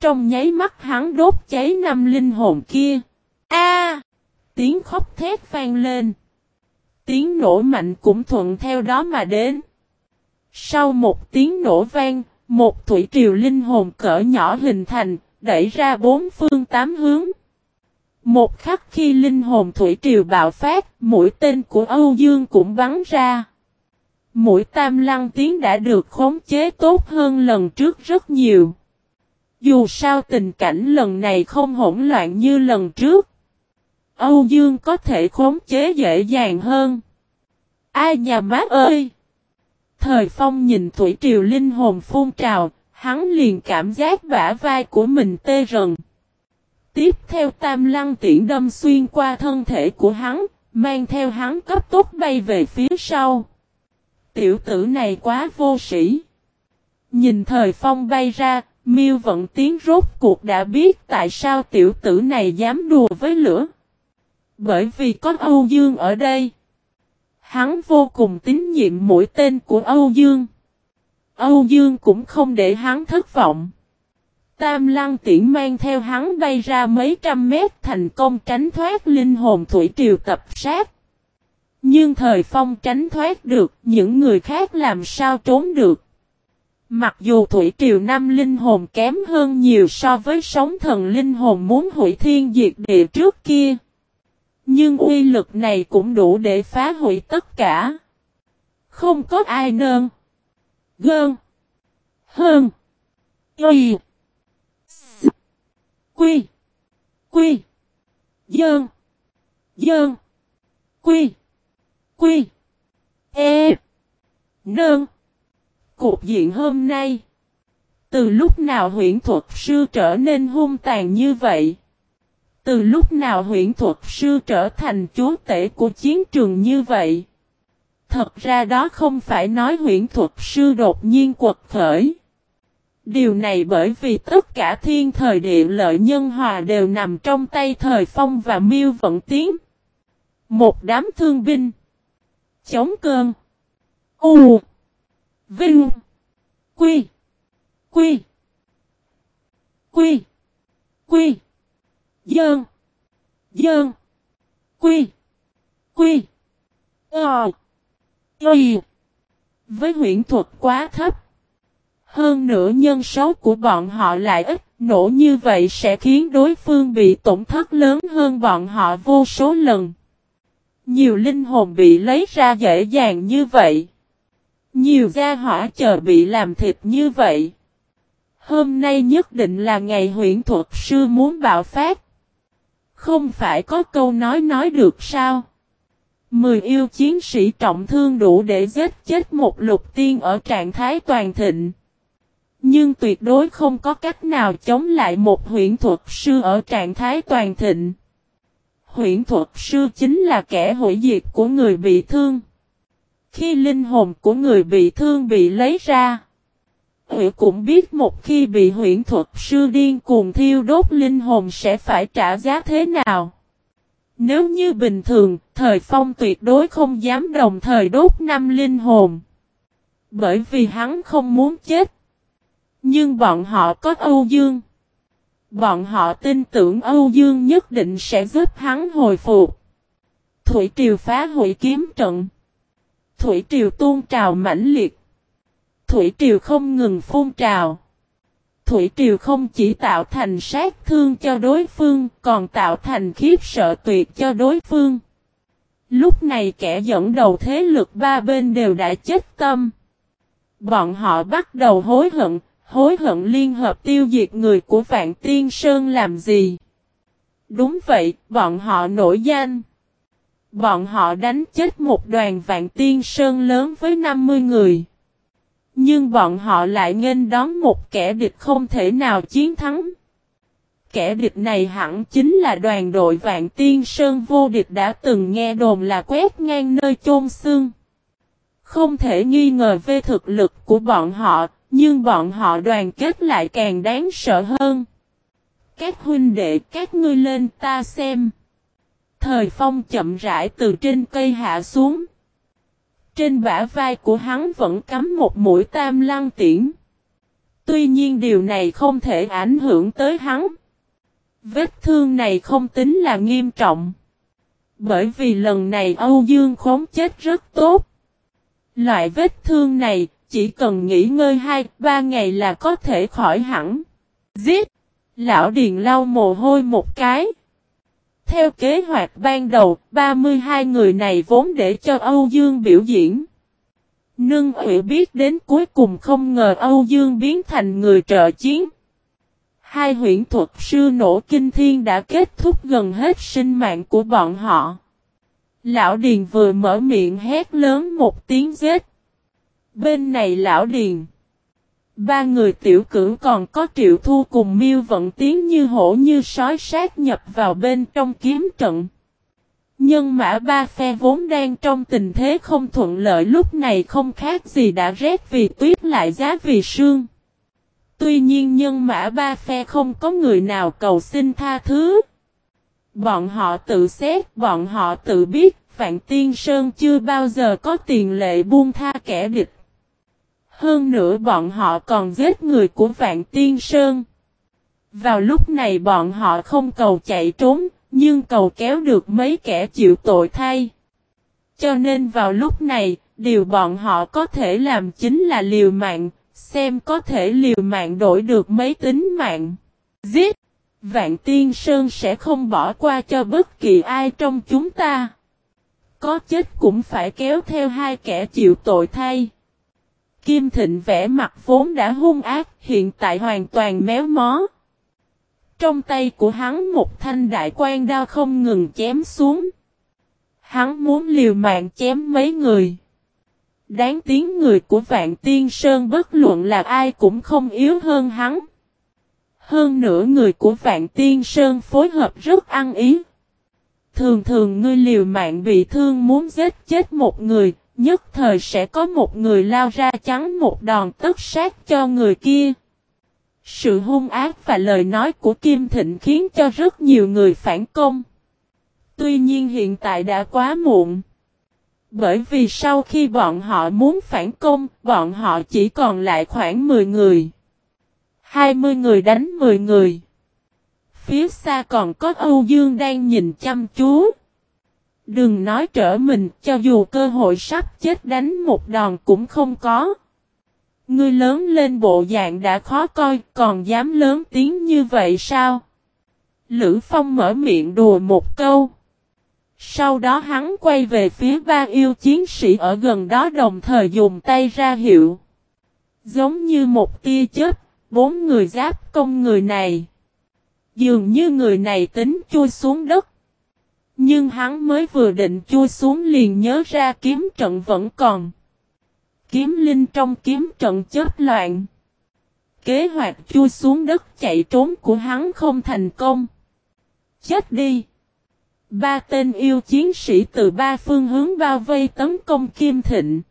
Trong nháy mắt hắn đốt cháy năm linh hồn kia. A! tiếng khóc thét vang lên. Tiếng nổ mạnh cũng thuận theo đó mà đến. Sau một tiếng nổ vang, một thủy triều linh hồn cỡ nhỏ hình thành, đẩy ra bốn phương tám hướng. Một khắc khi linh hồn thủy triều bạo phát, mũi tên của Âu Dương cũng bắn ra. Mũi tam lăng tiếng đã được khống chế tốt hơn lần trước rất nhiều. Dù sao tình cảnh lần này không hỗn loạn như lần trước. Âu Dương có thể khống chế dễ dàng hơn. Ai nhà má ơi! Thời phong nhìn thủy triều linh hồn phun trào, hắn liền cảm giác bả vai của mình tê rần. Tiếp theo tam lăng tiễn đâm xuyên qua thân thể của hắn, mang theo hắn cấp tốc bay về phía sau. Tiểu tử này quá vô sĩ. Nhìn thời phong bay ra, miêu vận tiến rốt cuộc đã biết tại sao tiểu tử này dám đùa với lửa. Bởi vì có Âu Dương ở đây. Hắn vô cùng tín nhiệm mũi tên của Âu Dương. Âu Dương cũng không để hắn thất vọng. Tam lăng tiễn mang theo hắn bay ra mấy trăm mét thành công tránh thoát linh hồn thủy triều tập sát. Nhưng thời phong tránh thoát được, những người khác làm sao trốn được. Mặc dù thủy triều năm linh hồn kém hơn nhiều so với sóng thần linh hồn muốn hủy thiên diệt địa trước kia. Nhưng uy lực này cũng đủ để phá hủy tất cả. Không có ai nơn. Gơn. Hơn. Y. Quy. Quy. Dơn. Dơn. Quy. Quy. E. Nơn. Cục diện hôm nay. Từ lúc nào huyện thuật sư trở nên hung tàn như vậy? Từ lúc nào huyện thuật sư trở thành chúa tể của chiến trường như vậy? Thật ra đó không phải nói huyện thuật sư đột nhiên quật khởi. Điều này bởi vì tất cả thiên thời địa lợi nhân hòa đều nằm trong tay thời phong và miêu vận tiến. Một đám thương binh. Chống cơn. U. Vinh. Quy. Quy. Quy. Quy. Dơn. Dơn. Quy. Quy. Ờ. Y. Với huyện thuật quá thấp. Hơn nữa nhân số của bọn họ lại ít, nổ như vậy sẽ khiến đối phương bị tổn thất lớn hơn bọn họ vô số lần. Nhiều linh hồn bị lấy ra dễ dàng như vậy. Nhiều gia hỏa chờ bị làm thịt như vậy. Hôm nay nhất định là ngày huyện thuật sư muốn bạo phát. Không phải có câu nói nói được sao? Mười yêu chiến sĩ trọng thương đủ để giết chết một lục tiên ở trạng thái toàn thịnh. Nhưng tuyệt đối không có cách nào chống lại một huyện thuật sư ở trạng thái toàn thịnh. Huyện thuật sư chính là kẻ hủy diệt của người bị thương. Khi linh hồn của người bị thương bị lấy ra, Huệ cũng biết một khi bị huyễn thuật sư điên cuồng thiêu đốt linh hồn sẽ phải trả giá thế nào. Nếu như bình thường, thời phong tuyệt đối không dám đồng thời đốt năm linh hồn. Bởi vì hắn không muốn chết. Nhưng bọn họ có Âu Dương. Bọn họ tin tưởng Âu Dương nhất định sẽ giúp hắn hồi phục. Thủy triều phá hủy kiếm trận. Thủy triều tuôn trào mãnh liệt. Thủy triều không ngừng phun trào. Thủy triều không chỉ tạo thành sát thương cho đối phương, còn tạo thành khiếp sợ tuyệt cho đối phương. Lúc này kẻ dẫn đầu thế lực ba bên đều đã chết tâm. Bọn họ bắt đầu hối hận, hối hận liên hợp tiêu diệt người của Vạn Tiên Sơn làm gì. Đúng vậy, bọn họ nổi danh. Bọn họ đánh chết một đoàn Vạn Tiên Sơn lớn với 50 người. Nhưng bọn họ lại nghênh đón một kẻ địch không thể nào chiến thắng. Kẻ địch này hẳn chính là đoàn đội Vạn Tiên Sơn vô địch đã từng nghe đồn là quét ngang nơi chôn xương. Không thể nghi ngờ về thực lực của bọn họ, nhưng bọn họ đoàn kết lại càng đáng sợ hơn. Các huynh đệ các ngươi lên ta xem. Thời phong chậm rãi từ trên cây hạ xuống. Trên bả vai của hắn vẫn cắm một mũi tam lăng tiễn. Tuy nhiên điều này không thể ảnh hưởng tới hắn. Vết thương này không tính là nghiêm trọng. Bởi vì lần này Âu Dương khống chết rất tốt. Loại vết thương này, chỉ cần nghỉ ngơi 2-3 ngày là có thể khỏi hẳn. Giết! Lão Điền lau mồ hôi một cái. Theo kế hoạch ban đầu, 32 người này vốn để cho Âu Dương biểu diễn. Nương ủy biết đến cuối cùng không ngờ Âu Dương biến thành người trợ chiến. Hai huyện thuật sư nổ kinh thiên đã kết thúc gần hết sinh mạng của bọn họ. Lão Điền vừa mở miệng hét lớn một tiếng giết. Bên này Lão Điền. Ba người tiểu cử còn có triệu thu cùng miêu vận tiếng như hổ như sói sát nhập vào bên trong kiếm trận. Nhân mã ba phe vốn đang trong tình thế không thuận lợi lúc này không khác gì đã rét vì tuyết lại giá vì sương. Tuy nhiên nhân mã ba phe không có người nào cầu xin tha thứ. Bọn họ tự xét, bọn họ tự biết, Vạn Tiên Sơn chưa bao giờ có tiền lệ buông tha kẻ địch. Hơn nữa bọn họ còn giết người của Vạn Tiên Sơn. Vào lúc này bọn họ không cầu chạy trốn, nhưng cầu kéo được mấy kẻ chịu tội thay. Cho nên vào lúc này, điều bọn họ có thể làm chính là liều mạng, xem có thể liều mạng đổi được mấy tính mạng. Giết! Vạn Tiên Sơn sẽ không bỏ qua cho bất kỳ ai trong chúng ta. Có chết cũng phải kéo theo hai kẻ chịu tội thay. Kim Thịnh vẽ mặt vốn đã hung ác, hiện tại hoàn toàn méo mó. Trong tay của hắn một thanh đại quan đao không ngừng chém xuống. Hắn muốn liều mạng chém mấy người. Đáng tiếng người của Vạn Tiên Sơn bất luận là ai cũng không yếu hơn hắn. Hơn nữa người của Vạn Tiên Sơn phối hợp rất ăn ý. Thường thường ngươi liều mạng bị thương muốn giết chết một người, nhất thời sẽ có một người lao ra chắn một đòn tất sát cho người kia. Sự hung ác và lời nói của Kim Thịnh khiến cho rất nhiều người phản công. Tuy nhiên hiện tại đã quá muộn. Bởi vì sau khi bọn họ muốn phản công, bọn họ chỉ còn lại khoảng 10 người. 20 người đánh 10 người. Phía xa còn có Âu Dương đang nhìn chăm chú. Đừng nói trở mình, cho dù cơ hội sắp chết đánh một đòn cũng không có. Ngươi lớn lên bộ dạng đã khó coi, còn dám lớn tiếng như vậy sao? Lữ Phong mở miệng đùa một câu. Sau đó hắn quay về phía ba yêu chiến sĩ ở gần đó đồng thời dùng tay ra hiệu. Giống như một tia chớp, bốn người giáp công người này. Dường như người này tính chui xuống đất. Nhưng hắn mới vừa định chui xuống liền nhớ ra kiếm trận vẫn còn. Kiếm linh trong kiếm trận chết loạn. Kế hoạch chui xuống đất chạy trốn của hắn không thành công. Chết đi! Ba tên yêu chiến sĩ từ ba phương hướng bao vây tấn công Kim Thịnh.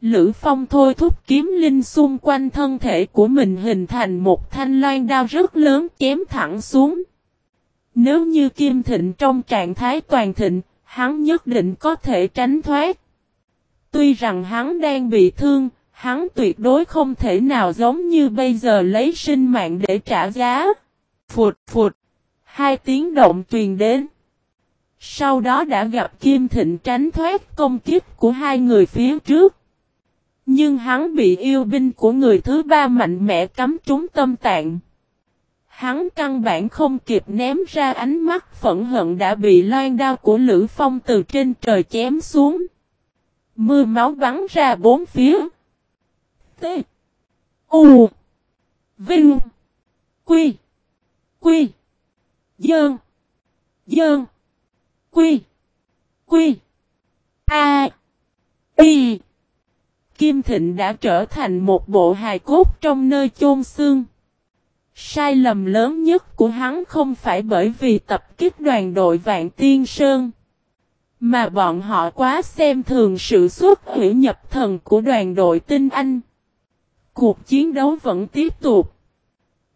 Lữ Phong thôi thúc kiếm linh xung quanh thân thể của mình hình thành một thanh loan đao rất lớn chém thẳng xuống. Nếu như Kim Thịnh trong trạng thái toàn thịnh, hắn nhất định có thể tránh thoát. Tuy rằng hắn đang bị thương, hắn tuyệt đối không thể nào giống như bây giờ lấy sinh mạng để trả giá. Phụt phụt. Hai tiếng động truyền đến. Sau đó đã gặp Kim Thịnh tránh thoát công kích của hai người phía trước. Nhưng hắn bị yêu binh của người thứ ba mạnh mẽ cắm trúng tâm tạng. Hắn căn bản không kịp ném ra ánh mắt phẫn hận đã bị loan đao của Lữ Phong từ trên trời chém xuống. Mưa máu bắn ra bốn phía. T. U. Vinh. Quy. Quy. Dơn. Dơn. Quy. Quy. A. Y. Kim Thịnh đã trở thành một bộ hài cốt trong nơi chôn xương. Sai lầm lớn nhất của hắn không phải bởi vì tập kích đoàn đội Vạn Tiên Sơn. Mà bọn họ quá xem thường sự xuất hủy nhập thần của đoàn đội tinh anh. Cuộc chiến đấu vẫn tiếp tục.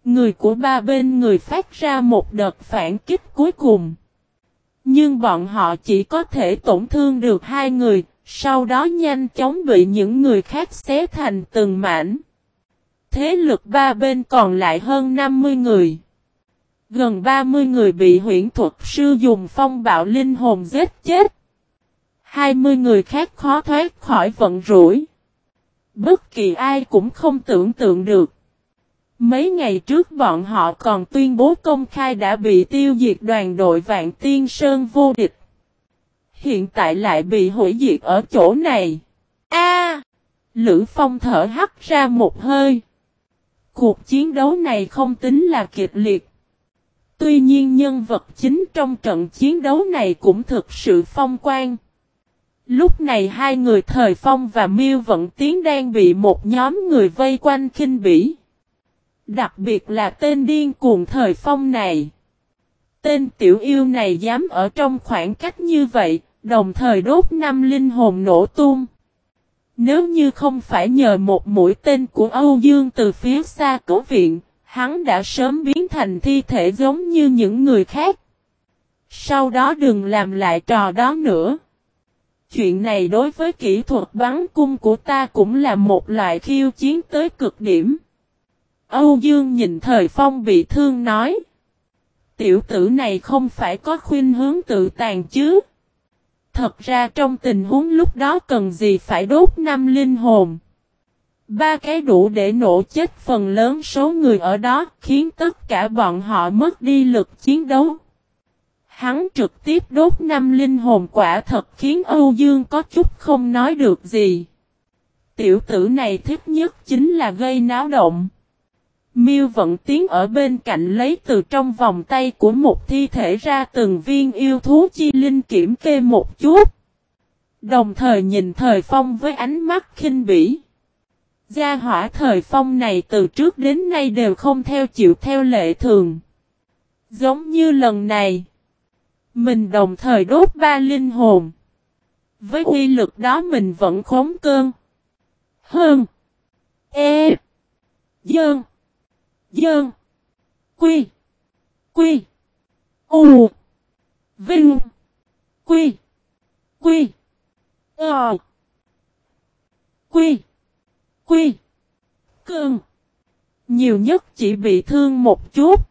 Người của ba bên người phát ra một đợt phản kích cuối cùng. Nhưng bọn họ chỉ có thể tổn thương được hai người, sau đó nhanh chóng bị những người khác xé thành từng mảnh. Thế lực ba bên còn lại hơn 50 người. Gần 30 người bị huyễn thuật, sư dùng phong bạo linh hồn giết chết. 20 người khác khó thoát khỏi vận rủi. Bất kỳ ai cũng không tưởng tượng được. Mấy ngày trước bọn họ còn tuyên bố công khai đã bị tiêu diệt đoàn đội Vạn Tiên Sơn vô địch. Hiện tại lại bị hủy diệt ở chỗ này. A! Lữ Phong thở hắt ra một hơi. Cuộc chiến đấu này không tính là kịch liệt. Tuy nhiên nhân vật chính trong trận chiến đấu này cũng thực sự phong quan. Lúc này hai người Thời Phong và Miêu Vận Tiến đang bị một nhóm người vây quanh khinh bỉ. Đặc biệt là tên điên cuồng Thời Phong này. Tên tiểu yêu này dám ở trong khoảng cách như vậy, đồng thời đốt năm linh hồn nổ tung. Nếu như không phải nhờ một mũi tên của Âu Dương từ phía xa cứu viện, hắn đã sớm biến thành thi thể giống như những người khác. Sau đó đừng làm lại trò đó nữa. Chuyện này đối với kỹ thuật bắn cung của ta cũng là một loại khiêu chiến tới cực điểm. Âu Dương nhìn thời phong bị thương nói. Tiểu tử này không phải có khuyên hướng tự tàn chứ. Thật ra trong tình huống lúc đó cần gì phải đốt năm linh hồn. Ba cái đủ để nổ chết phần lớn số người ở đó khiến tất cả bọn họ mất đi lực chiến đấu. Hắn trực tiếp đốt năm linh hồn quả thật khiến Âu Dương có chút không nói được gì. Tiểu tử này thích nhất chính là gây náo động. Miêu vận tiến ở bên cạnh lấy từ trong vòng tay của một thi thể ra từng viên yêu thú chi linh kiểm kê một chút. Đồng thời nhìn thời phong với ánh mắt khinh bỉ. Gia hỏa thời phong này từ trước đến nay đều không theo chịu theo lệ thường. Giống như lần này. Mình đồng thời đốt ba linh hồn. Với uy lực đó mình vẫn khống cơn. Hơn. E. Dơn. Dơn. Quy. Quy. U. Vinh. Quy. Quy. Ờ. Quy. Quy. cường Nhiều nhất chỉ bị thương một chút.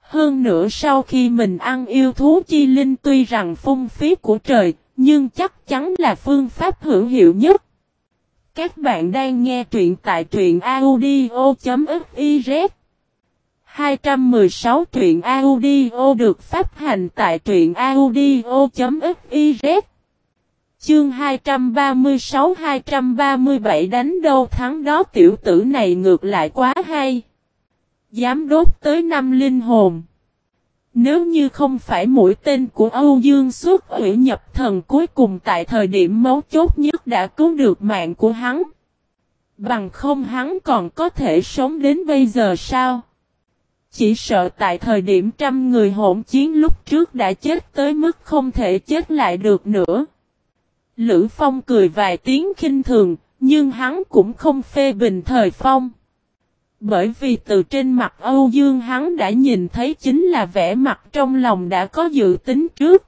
Hơn nữa sau khi mình ăn yêu thú chi linh tuy rằng phung phí của trời, nhưng chắc chắn là phương pháp hữu hiệu nhất. Các bạn đang nghe truyện tại truyện audio.fiz 216 truyện audio được phát hành tại truyện audio.fiz Chương 236-237 đánh đâu thắng đó tiểu tử này ngược lại quá hay. Dám đốt tới năm linh hồn. Nếu như không phải mũi tên của Âu Dương xuất hủy nhập thần cuối cùng tại thời điểm mấu chốt nhất đã cứu được mạng của hắn. Bằng không hắn còn có thể sống đến bây giờ sao? Chỉ sợ tại thời điểm trăm người hỗn chiến lúc trước đã chết tới mức không thể chết lại được nữa. Lữ Phong cười vài tiếng khinh thường, nhưng hắn cũng không phê bình thời Phong. Bởi vì từ trên mặt Âu Dương hắn đã nhìn thấy chính là vẻ mặt trong lòng đã có dự tính trước.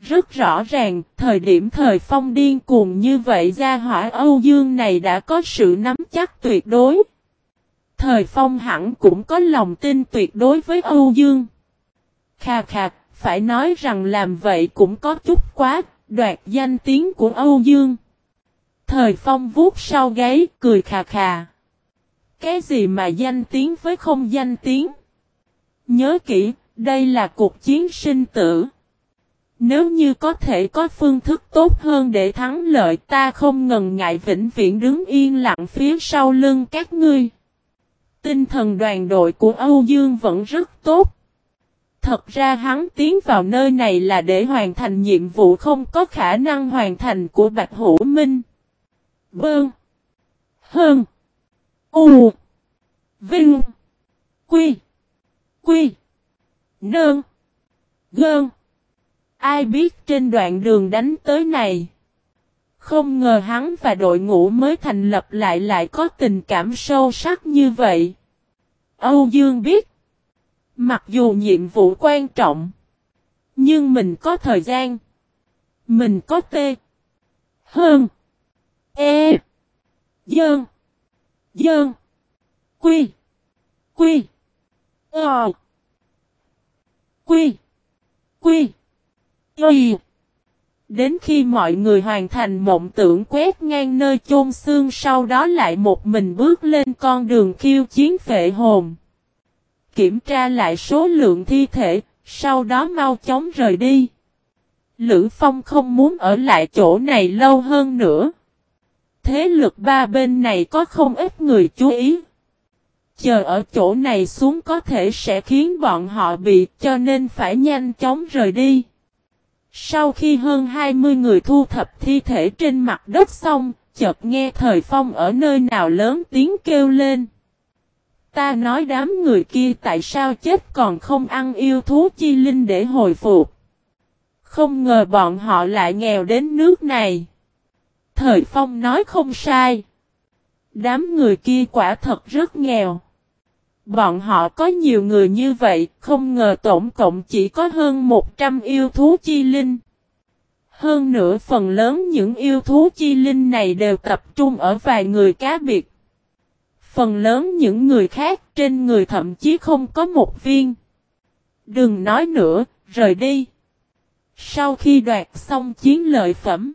Rất rõ ràng, thời điểm thời phong điên cuồng như vậy ra hỏa Âu Dương này đã có sự nắm chắc tuyệt đối. Thời phong hẳn cũng có lòng tin tuyệt đối với Âu Dương. Khà khà, phải nói rằng làm vậy cũng có chút quá, đoạt danh tiếng của Âu Dương. Thời phong vuốt sau gáy, cười khà khà. Cái gì mà danh tiếng với không danh tiếng? Nhớ kỹ, đây là cuộc chiến sinh tử. Nếu như có thể có phương thức tốt hơn để thắng lợi ta không ngần ngại vĩnh viễn đứng yên lặng phía sau lưng các ngươi. Tinh thần đoàn đội của Âu Dương vẫn rất tốt. Thật ra hắn tiến vào nơi này là để hoàn thành nhiệm vụ không có khả năng hoàn thành của Bạch Hữu Minh. Bơn. Hơn. U. Vinh. Quy. Quy. Nơn. Gơn. Ai biết trên đoạn đường đánh tới này. Không ngờ hắn và đội ngũ mới thành lập lại lại có tình cảm sâu sắc như vậy. Âu Dương biết. Mặc dù nhiệm vụ quan trọng. Nhưng mình có thời gian. Mình có tê. Hơn. E. Dơn. Dơn. Quy. Quy. Ờ. Quy. Quy. Quy. Đến khi mọi người hoàn thành mộng tưởng quét ngang nơi chôn xương sau đó lại một mình bước lên con đường khiêu chiến phệ hồn. Kiểm tra lại số lượng thi thể, sau đó mau chóng rời đi. Lữ Phong không muốn ở lại chỗ này lâu hơn nữa. Thế lực ba bên này có không ít người chú ý. Chờ ở chỗ này xuống có thể sẽ khiến bọn họ bị cho nên phải nhanh chóng rời đi. Sau khi hơn 20 người thu thập thi thể trên mặt đất xong, chợt nghe thời phong ở nơi nào lớn tiếng kêu lên. Ta nói đám người kia tại sao chết còn không ăn yêu thú chi linh để hồi phục. Không ngờ bọn họ lại nghèo đến nước này. Thời phong nói không sai. Đám người kia quả thật rất nghèo. Bọn họ có nhiều người như vậy, không ngờ tổng cộng chỉ có hơn 100 yêu thú chi linh. Hơn nữa phần lớn những yêu thú chi linh này đều tập trung ở vài người cá biệt. Phần lớn những người khác trên người thậm chí không có một viên. Đừng nói nữa, rời đi. Sau khi đoạt xong chiến lợi phẩm,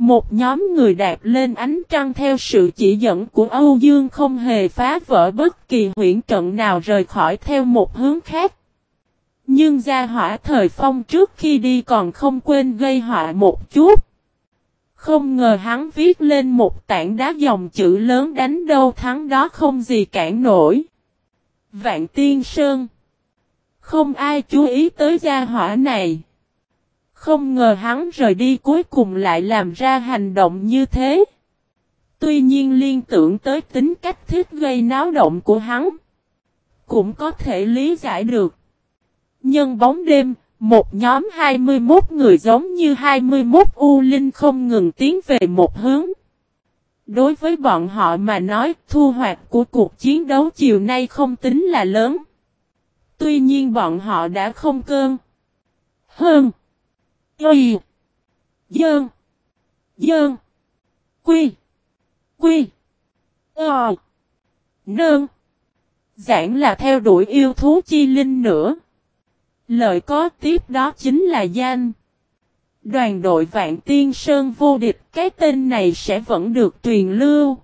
một nhóm người đạp lên ánh trăng theo sự chỉ dẫn của Âu Dương không hề phá vỡ bất kỳ huyện trận nào rời khỏi theo một hướng khác. Nhưng gia hỏa thời phong trước khi đi còn không quên gây họa một chút. Không ngờ hắn viết lên một tảng đá dòng chữ lớn đánh đâu thắng đó không gì cản nổi. Vạn Tiên Sơn Không ai chú ý tới gia hỏa này. Không ngờ hắn rời đi cuối cùng lại làm ra hành động như thế. Tuy nhiên liên tưởng tới tính cách thiết gây náo động của hắn. Cũng có thể lý giải được. Nhân bóng đêm, một nhóm 21 người giống như 21 U Linh không ngừng tiến về một hướng. Đối với bọn họ mà nói thu hoạch của cuộc chiến đấu chiều nay không tính là lớn. Tuy nhiên bọn họ đã không cơn. Hơn. Y. Dơn. Dơn. Quy. Quy. Ờ. Nơn. Giảng là theo đuổi yêu thú chi linh nữa. lời có tiếp đó chính là danh. Đoàn đội Vạn Tiên Sơn vô địch cái tên này sẽ vẫn được truyền lưu.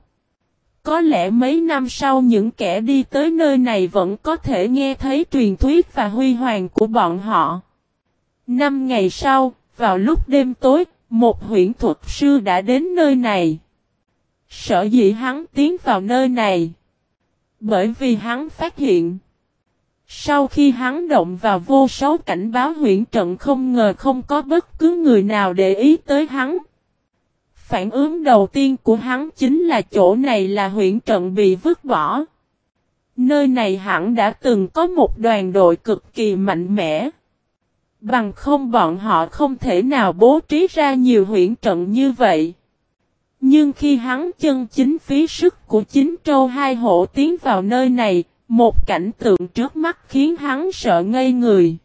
Có lẽ mấy năm sau những kẻ đi tới nơi này vẫn có thể nghe thấy truyền thuyết và huy hoàng của bọn họ. Năm ngày sau, vào lúc đêm tối, một huyện thuật sư đã đến nơi này. Sở dĩ hắn tiến vào nơi này. Bởi vì hắn phát hiện. Sau khi hắn động vào vô số cảnh báo huyện trận không ngờ không có bất cứ người nào để ý tới hắn. Phản ứng đầu tiên của hắn chính là chỗ này là huyện trận bị vứt bỏ. Nơi này hẳn đã từng có một đoàn đội cực kỳ mạnh mẽ. Bằng không bọn họ không thể nào bố trí ra nhiều huyện trận như vậy. Nhưng khi hắn chân chính phí sức của chính trâu hai hộ tiến vào nơi này, một cảnh tượng trước mắt khiến hắn sợ ngây người.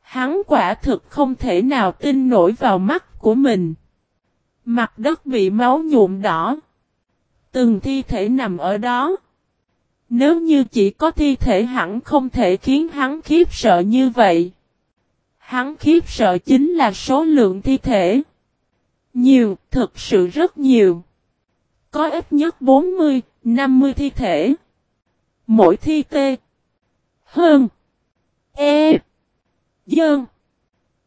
Hắn quả thực không thể nào tin nổi vào mắt của mình. Mặt đất bị máu nhuộm đỏ. Từng thi thể nằm ở đó. Nếu như chỉ có thi thể hẳn không thể khiến hắn khiếp sợ như vậy. Hắn khiếp sợ chính là số lượng thi thể. Nhiều, thực sự rất nhiều. Có ít nhất 40, 50 thi thể. Mỗi thi tê. Hơn. E. Dơn.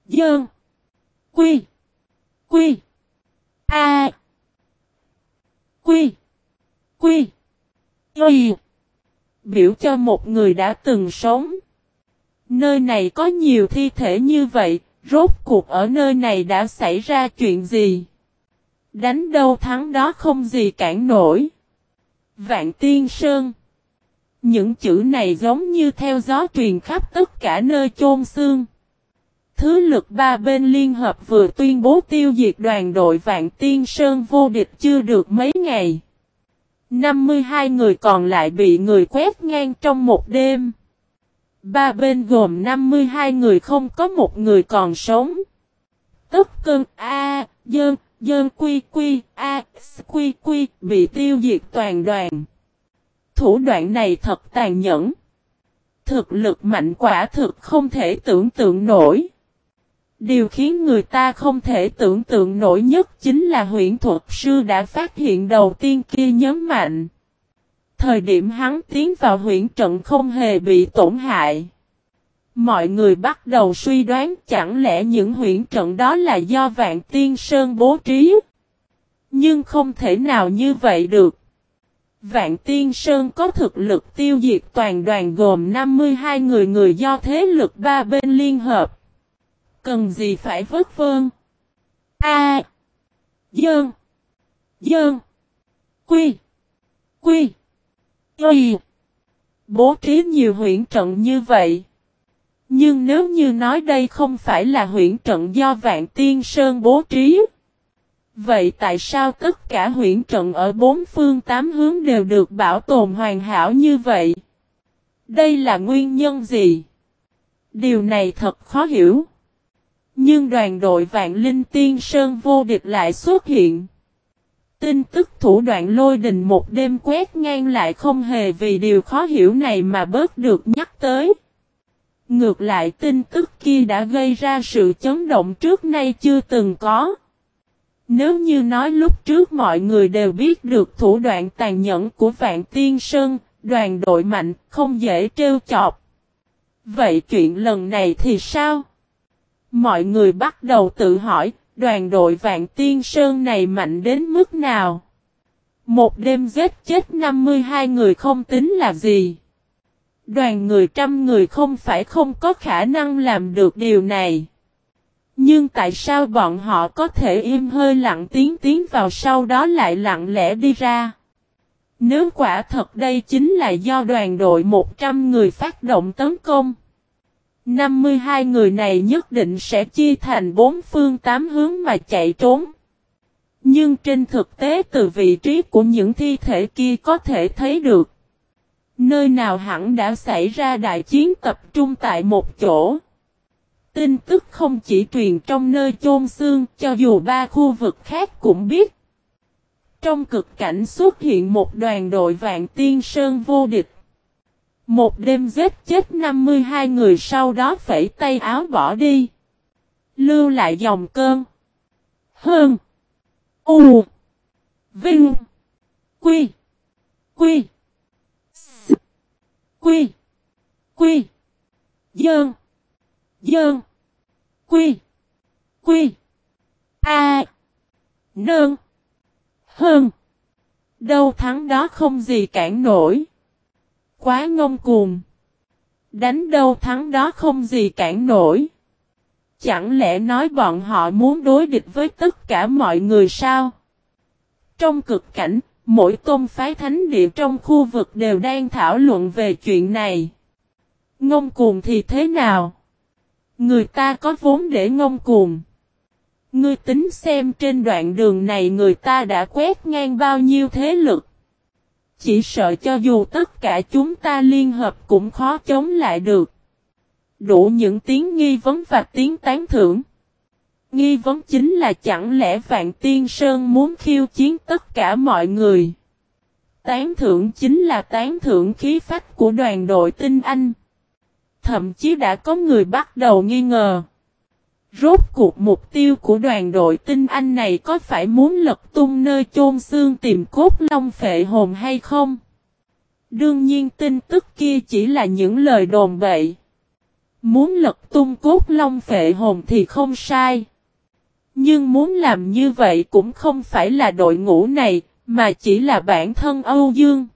Dơn. Quy. Quy. A. Quy. Quy. Y. Biểu cho một người đã từng sống. Nơi này có nhiều thi thể như vậy, rốt cuộc ở nơi này đã xảy ra chuyện gì? Đánh đâu thắng đó không gì cản nổi. Vạn Tiên Sơn Những chữ này giống như theo gió truyền khắp tất cả nơi chôn xương. Thứ lực ba bên liên hợp vừa tuyên bố tiêu diệt đoàn đội Vạn Tiên Sơn vô địch chưa được mấy ngày. 52 người còn lại bị người quét ngang trong một đêm. Ba bên gồm 52 người không có một người còn sống. Tất cơn A, dơn, dơn quy quy, A, quy quy bị tiêu diệt toàn đoàn. Thủ đoạn này thật tàn nhẫn. Thực lực mạnh quả thực không thể tưởng tượng nổi. Điều khiến người ta không thể tưởng tượng nổi nhất chính là huyện thuật sư đã phát hiện đầu tiên kia nhấn mạnh. Thời điểm hắn tiến vào huyện trận không hề bị tổn hại. Mọi người bắt đầu suy đoán chẳng lẽ những huyện trận đó là do Vạn Tiên Sơn bố trí. Nhưng không thể nào như vậy được. Vạn Tiên Sơn có thực lực tiêu diệt toàn đoàn gồm 52 người người do thế lực ba bên liên hợp. Cần gì phải vất vơn? A. Dơn. Dơn. Quy. Quy. Y. Bố trí nhiều huyện trận như vậy. Nhưng nếu như nói đây không phải là huyện trận do Vạn Tiên Sơn bố trí. Vậy tại sao tất cả huyện trận ở bốn phương tám hướng đều được bảo tồn hoàn hảo như vậy? Đây là nguyên nhân gì? Điều này thật khó hiểu. Nhưng đoàn đội Vạn Linh Tiên Sơn vô địch lại xuất hiện. Tin tức thủ đoạn lôi đình một đêm quét ngang lại không hề vì điều khó hiểu này mà bớt được nhắc tới. Ngược lại tin tức kia đã gây ra sự chấn động trước nay chưa từng có. Nếu như nói lúc trước mọi người đều biết được thủ đoạn tàn nhẫn của Vạn Tiên Sơn, đoàn đội mạnh, không dễ trêu chọc. Vậy chuyện lần này thì sao? Mọi người bắt đầu tự hỏi, đoàn đội Vạn Tiên Sơn này mạnh đến mức nào? Một đêm giết chết 52 người không tính là gì. Đoàn người trăm người không phải không có khả năng làm được điều này. Nhưng tại sao bọn họ có thể im hơi lặng tiếng tiến vào sau đó lại lặng lẽ đi ra? Nếu quả thật đây chính là do đoàn đội 100 người phát động tấn công. 52 người này nhất định sẽ chia thành bốn phương tám hướng mà chạy trốn. Nhưng trên thực tế từ vị trí của những thi thể kia có thể thấy được. Nơi nào hẳn đã xảy ra đại chiến tập trung tại một chỗ. Tin tức không chỉ truyền trong nơi chôn xương, cho dù ba khu vực khác cũng biết. Trong cực cảnh xuất hiện một đoàn đội vạn tiên sơn vô địch. Một đêm giết chết 52 người sau đó phẩy tay áo bỏ đi. Lưu lại dòng cơn. Hơn. U. Vinh. Quy. Quy. S. Quy. Quy. Dơn. Dơn. Quy. Quy. A. Nơn. Hơn. Đâu thắng đó không gì cản nổi. Quá ngông cuồng. Đánh đâu thắng đó không gì cản nổi. Chẳng lẽ nói bọn họ muốn đối địch với tất cả mọi người sao? Trong cực cảnh, mỗi tôn phái thánh địa trong khu vực đều đang thảo luận về chuyện này. Ngông cuồng thì thế nào? Người ta có vốn để ngông cuồng. Ngươi tính xem trên đoạn đường này người ta đã quét ngang bao nhiêu thế lực. Chỉ sợ cho dù tất cả chúng ta liên hợp cũng khó chống lại được. Đủ những tiếng nghi vấn và tiếng tán thưởng. Nghi vấn chính là chẳng lẽ Vạn Tiên Sơn muốn khiêu chiến tất cả mọi người. Tán thưởng chính là tán thưởng khí phách của đoàn đội tinh anh. Thậm chí đã có người bắt đầu nghi ngờ. Rốt cuộc mục tiêu của đoàn đội tinh anh này có phải muốn lật tung nơi chôn xương tìm cốt long phệ hồn hay không? Đương nhiên tin tức kia chỉ là những lời đồn bậy. Muốn lật tung cốt long phệ hồn thì không sai. Nhưng muốn làm như vậy cũng không phải là đội ngũ này, mà chỉ là bản thân Âu Dương.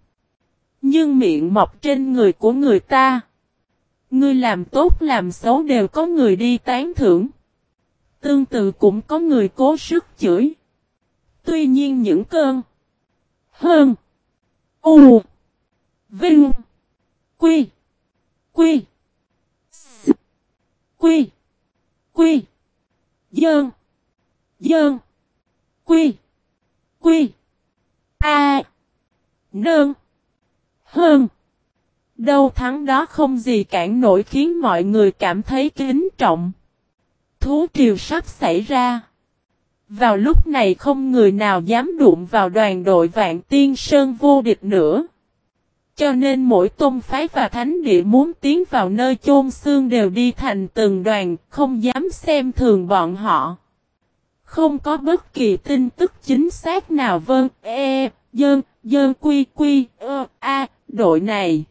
Nhưng miệng mọc trên người của người ta. Ngươi làm tốt làm xấu đều có người đi tán thưởng. Tương tự cũng có người cố sức chửi. Tuy nhiên những cơn hơn U, Vinh, Quy Quy, S, Quy Quy, Dơn Dơn, Quy Quy, A, Nơn Hơn Đâu thắng đó không gì cản nổi khiến mọi người cảm thấy kính trọng. Thú triều sắp xảy ra. Vào lúc này không người nào dám đụng vào đoàn đội vạn tiên sơn vô địch nữa. cho nên mỗi tôn phái và thánh địa muốn tiến vào nơi chôn xương đều đi thành từng đoàn, không dám xem thường bọn họ. Không có bất kỳ tin tức chính xác nào vâng, e, dơn, dơn quy quy, ơ, a, đội này.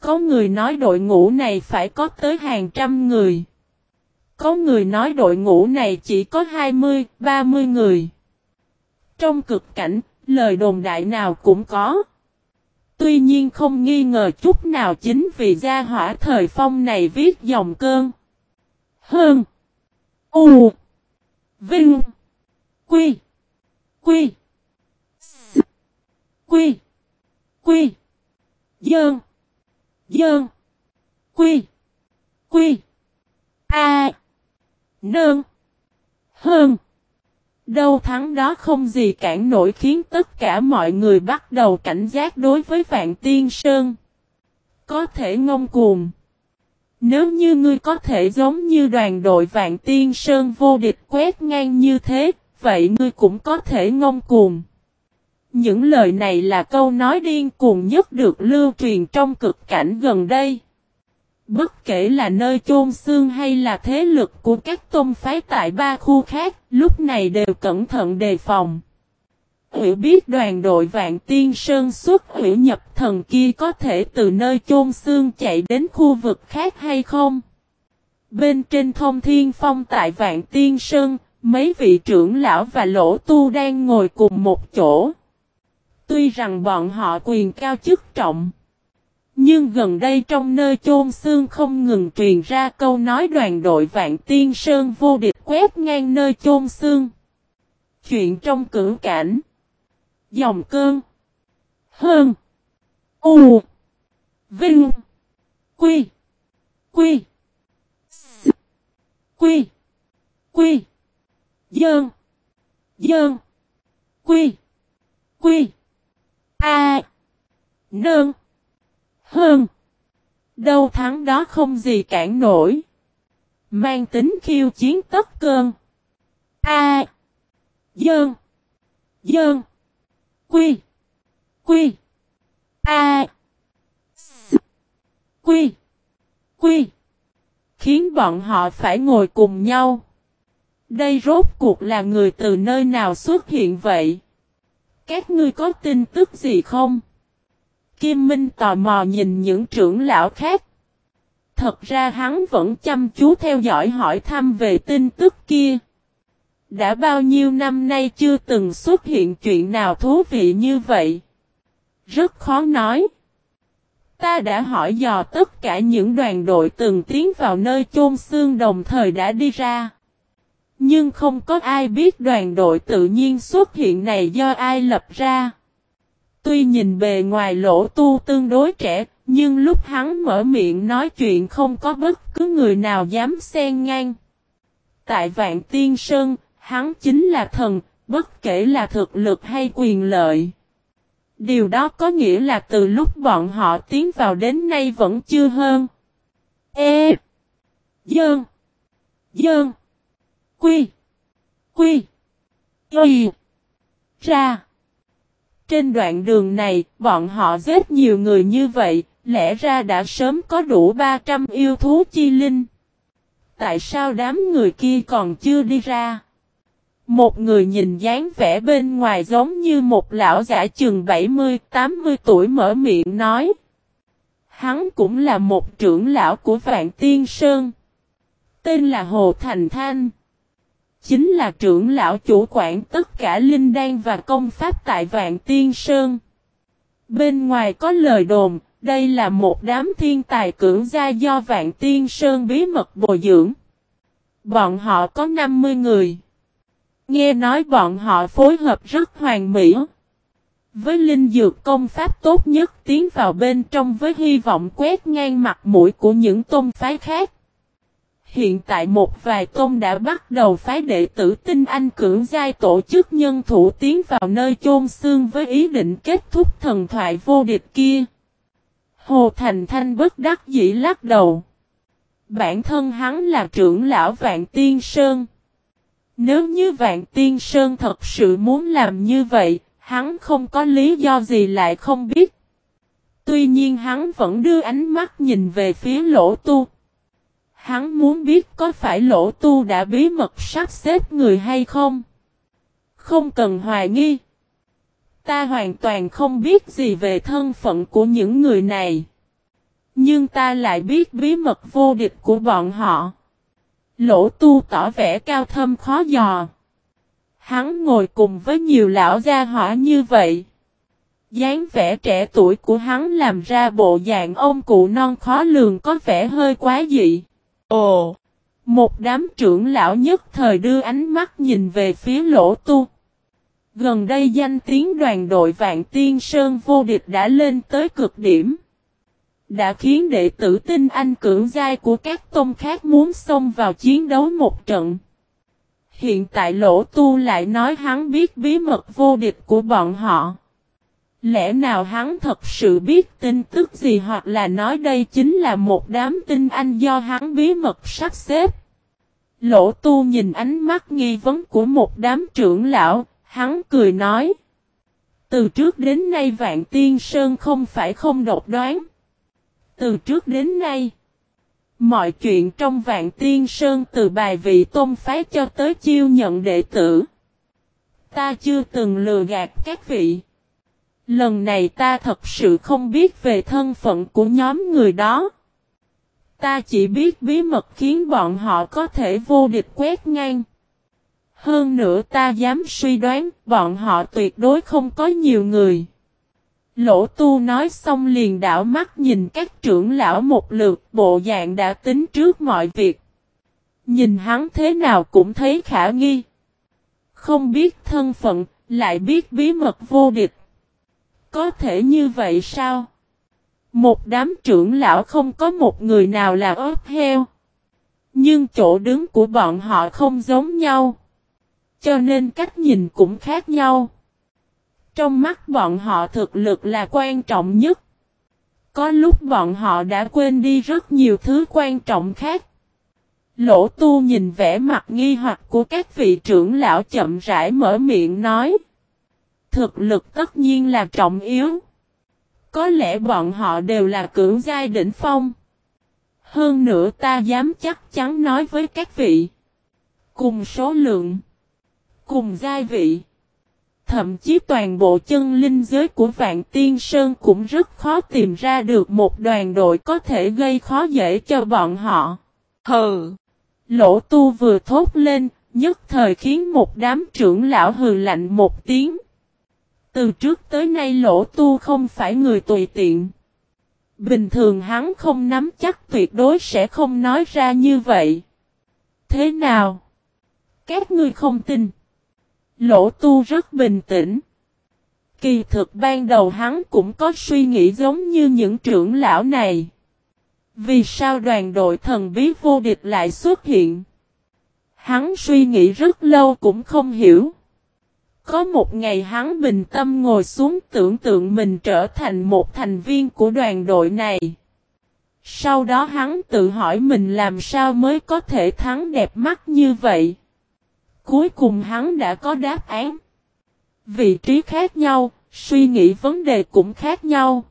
Có người nói đội ngũ này phải có tới hàng trăm người. Có người nói đội ngũ này chỉ có 20, 30 người. Trong cực cảnh, lời đồn đại nào cũng có. Tuy nhiên không nghi ngờ chút nào chính vì gia hỏa thời phong này viết dòng cơn. Hơn. U. Vinh. Quy. Quy. S. Quy. Quy. Dơn. Dơn. Quy. Quy. A. Nơn. Hơn. Đâu thắng đó không gì cản nổi khiến tất cả mọi người bắt đầu cảnh giác đối với Vạn Tiên Sơn. Có thể ngông cuồng. Nếu như ngươi có thể giống như đoàn đội Vạn Tiên Sơn vô địch quét ngang như thế, vậy ngươi cũng có thể ngông cuồng. Những lời này là câu nói điên cuồng nhất được lưu truyền trong cực cảnh gần đây. Bất kể là nơi chôn xương hay là thế lực của các tôn phái tại ba khu khác, lúc này đều cẩn thận đề phòng. Hiểu biết đoàn đội Vạn Tiên Sơn xuất hữu nhập thần kia có thể từ nơi chôn xương chạy đến khu vực khác hay không? Bên trên thông thiên phong tại Vạn Tiên Sơn, mấy vị trưởng lão và lỗ tu đang ngồi cùng một chỗ. Tuy rằng bọn họ quyền cao chức trọng. Nhưng gần đây trong nơi chôn xương không ngừng truyền ra câu nói đoàn đội Vạn Tiên Sơn vô địch quét ngang nơi chôn xương. Chuyện trong cử cảnh. Dòng cơn. Hơn. U. Vinh. Quy. Quy. S. Quy. Quy. Dơn. Dơn. Quy. Quy. A. Nương. Hơn. Đâu thắng đó không gì cản nổi. Mang tính khiêu chiến tất cơn. A. Dơn. Dơn. Quy. Quy. A. S. Quy. Quy. Khiến bọn họ phải ngồi cùng nhau. Đây rốt cuộc là người từ nơi nào xuất hiện vậy? Các ngươi có tin tức gì không? Kim Minh tò mò nhìn những trưởng lão khác. Thật ra hắn vẫn chăm chú theo dõi hỏi thăm về tin tức kia. Đã bao nhiêu năm nay chưa từng xuất hiện chuyện nào thú vị như vậy. Rất khó nói. Ta đã hỏi dò tất cả những đoàn đội từng tiến vào nơi chôn xương đồng thời đã đi ra. Nhưng không có ai biết đoàn đội tự nhiên xuất hiện này do ai lập ra. Tuy nhìn bề ngoài lỗ tu tương đối trẻ, nhưng lúc hắn mở miệng nói chuyện không có bất cứ người nào dám xen ngang. Tại Vạn Tiên Sơn, hắn chính là thần, bất kể là thực lực hay quyền lợi. Điều đó có nghĩa là từ lúc bọn họ tiến vào đến nay vẫn chưa hơn. E. Dơn. Dơn. Quy. Quy. Y. Ra. Trên đoạn đường này, bọn họ giết nhiều người như vậy, lẽ ra đã sớm có đủ 300 yêu thú chi linh. Tại sao đám người kia còn chưa đi ra? Một người nhìn dáng vẻ bên ngoài giống như một lão giả chừng 70-80 tuổi mở miệng nói. Hắn cũng là một trưởng lão của Vạn Tiên Sơn. Tên là Hồ Thành Thanh chính là trưởng lão chủ quản tất cả linh đan và công pháp tại Vạn Tiên Sơn. Bên ngoài có lời đồn, đây là một đám thiên tài cưỡng gia do Vạn Tiên Sơn bí mật bồi dưỡng. Bọn họ có 50 người. Nghe nói bọn họ phối hợp rất hoàn mỹ. Với linh dược công pháp tốt nhất tiến vào bên trong với hy vọng quét ngang mặt mũi của những tôn phái khác. Hiện tại một vài tôn đã bắt đầu phái đệ tử tinh anh cưỡng giai tổ chức nhân thủ tiến vào nơi chôn xương với ý định kết thúc thần thoại vô địch kia. Hồ Thành Thanh bất đắc dĩ lắc đầu. Bản thân hắn là trưởng lão Vạn Tiên Sơn. Nếu như Vạn Tiên Sơn thật sự muốn làm như vậy, hắn không có lý do gì lại không biết. Tuy nhiên hắn vẫn đưa ánh mắt nhìn về phía lỗ tu. Hắn muốn biết có phải lỗ tu đã bí mật sắp xếp người hay không. Không cần hoài nghi. Ta hoàn toàn không biết gì về thân phận của những người này. Nhưng ta lại biết bí mật vô địch của bọn họ. Lỗ tu tỏ vẻ cao thâm khó dò. Hắn ngồi cùng với nhiều lão gia hỏa như vậy. dáng vẻ trẻ tuổi của hắn làm ra bộ dạng ông cụ non khó lường có vẻ hơi quá dị. Ồ! Một đám trưởng lão nhất thời đưa ánh mắt nhìn về phía lỗ tu. Gần đây danh tiếng đoàn đội Vạn Tiên Sơn vô địch đã lên tới cực điểm. Đã khiến đệ tử tinh anh cưỡng giai của các tôn khác muốn xông vào chiến đấu một trận. Hiện tại lỗ tu lại nói hắn biết bí mật vô địch của bọn họ. Lẽ nào hắn thật sự biết tin tức gì hoặc là nói đây chính là một đám tin anh do hắn bí mật sắp xếp. Lỗ tu nhìn ánh mắt nghi vấn của một đám trưởng lão, hắn cười nói. Từ trước đến nay Vạn Tiên Sơn không phải không độc đoán. Từ trước đến nay, mọi chuyện trong Vạn Tiên Sơn từ bài vị tôn phái cho tới chiêu nhận đệ tử. Ta chưa từng lừa gạt các vị. Lần này ta thật sự không biết về thân phận của nhóm người đó. Ta chỉ biết bí mật khiến bọn họ có thể vô địch quét ngang. Hơn nữa ta dám suy đoán bọn họ tuyệt đối không có nhiều người. Lỗ tu nói xong liền đảo mắt nhìn các trưởng lão một lượt bộ dạng đã tính trước mọi việc. Nhìn hắn thế nào cũng thấy khả nghi. Không biết thân phận, lại biết bí mật vô địch. Có thể như vậy sao? Một đám trưởng lão không có một người nào là ớt heo. Nhưng chỗ đứng của bọn họ không giống nhau. Cho nên cách nhìn cũng khác nhau. Trong mắt bọn họ thực lực là quan trọng nhất. Có lúc bọn họ đã quên đi rất nhiều thứ quan trọng khác. Lỗ tu nhìn vẻ mặt nghi hoặc của các vị trưởng lão chậm rãi mở miệng nói. Thực lực tất nhiên là trọng yếu. Có lẽ bọn họ đều là cưỡng giai đỉnh phong. Hơn nữa ta dám chắc chắn nói với các vị. Cùng số lượng. Cùng giai vị. Thậm chí toàn bộ chân linh giới của Vạn Tiên Sơn cũng rất khó tìm ra được một đoàn đội có thể gây khó dễ cho bọn họ. Hừ! Lỗ tu vừa thốt lên, nhất thời khiến một đám trưởng lão hừ lạnh một tiếng. Từ trước tới nay lỗ tu không phải người tùy tiện. Bình thường hắn không nắm chắc tuyệt đối sẽ không nói ra như vậy. Thế nào? Các ngươi không tin. Lỗ tu rất bình tĩnh. Kỳ thực ban đầu hắn cũng có suy nghĩ giống như những trưởng lão này. Vì sao đoàn đội thần bí vô địch lại xuất hiện? Hắn suy nghĩ rất lâu cũng không hiểu. Có một ngày hắn bình tâm ngồi xuống tưởng tượng mình trở thành một thành viên của đoàn đội này. Sau đó hắn tự hỏi mình làm sao mới có thể thắng đẹp mắt như vậy. Cuối cùng hắn đã có đáp án. Vị trí khác nhau, suy nghĩ vấn đề cũng khác nhau.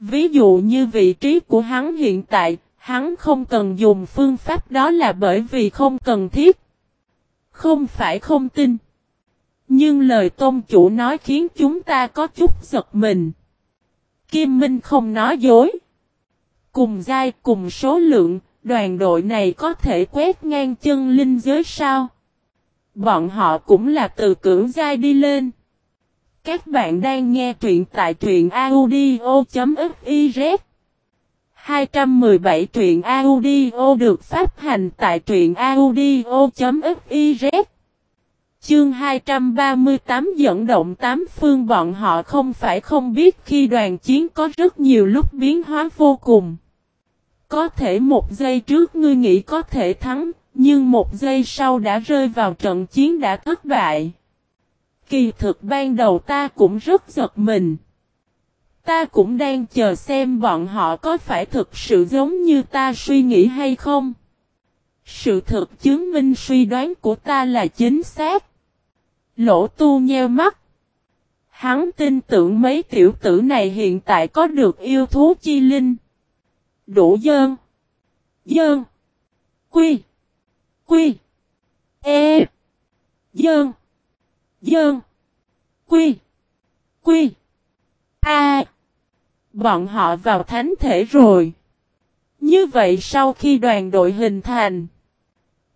Ví dụ như vị trí của hắn hiện tại, hắn không cần dùng phương pháp đó là bởi vì không cần thiết. Không phải không tin. Nhưng lời tôn chủ nói khiến chúng ta có chút giật mình. Kim Minh không nói dối. Cùng giai cùng số lượng, đoàn đội này có thể quét ngang chân linh giới sao? Bọn họ cũng là từ cưỡng giai đi lên. Các bạn đang nghe truyện tại truyện audio.fiz 217 truyện audio được phát hành tại truyện audio.fiz Chương 238 dẫn động tám phương bọn họ không phải không biết khi đoàn chiến có rất nhiều lúc biến hóa vô cùng. Có thể một giây trước ngươi nghĩ có thể thắng, nhưng một giây sau đã rơi vào trận chiến đã thất bại. Kỳ thực ban đầu ta cũng rất giật mình. Ta cũng đang chờ xem bọn họ có phải thực sự giống như ta suy nghĩ hay không. Sự thực chứng minh suy đoán của ta là chính xác. Lỗ tu nheo mắt. Hắn tin tưởng mấy tiểu tử này hiện tại có được yêu thú chi linh. Đủ dơn. Dơn. Quy. Quy. E. Dơn. Dơn. Quy. Quy. A. Bọn họ vào thánh thể rồi. Như vậy sau khi đoàn đội hình thành,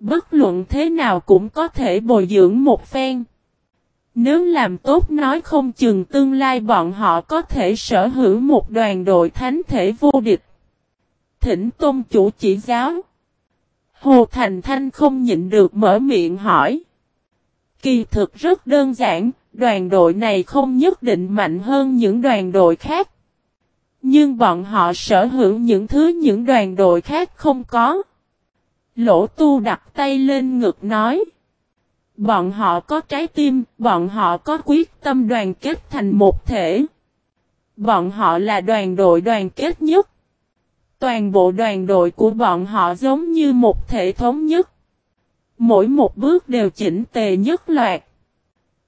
bất luận thế nào cũng có thể bồi dưỡng một phen. Nếu làm tốt nói không chừng tương lai bọn họ có thể sở hữu một đoàn đội thánh thể vô địch. Thỉnh tôn chủ chỉ giáo. Hồ Thành Thanh không nhịn được mở miệng hỏi. Kỳ thực rất đơn giản, đoàn đội này không nhất định mạnh hơn những đoàn đội khác. Nhưng bọn họ sở hữu những thứ những đoàn đội khác không có. Lỗ tu đặt tay lên ngực nói. Bọn họ có trái tim, bọn họ có quyết tâm đoàn kết thành một thể. Bọn họ là đoàn đội đoàn kết nhất. Toàn bộ đoàn đội của bọn họ giống như một thể thống nhất. Mỗi một bước đều chỉnh tề nhất loạt.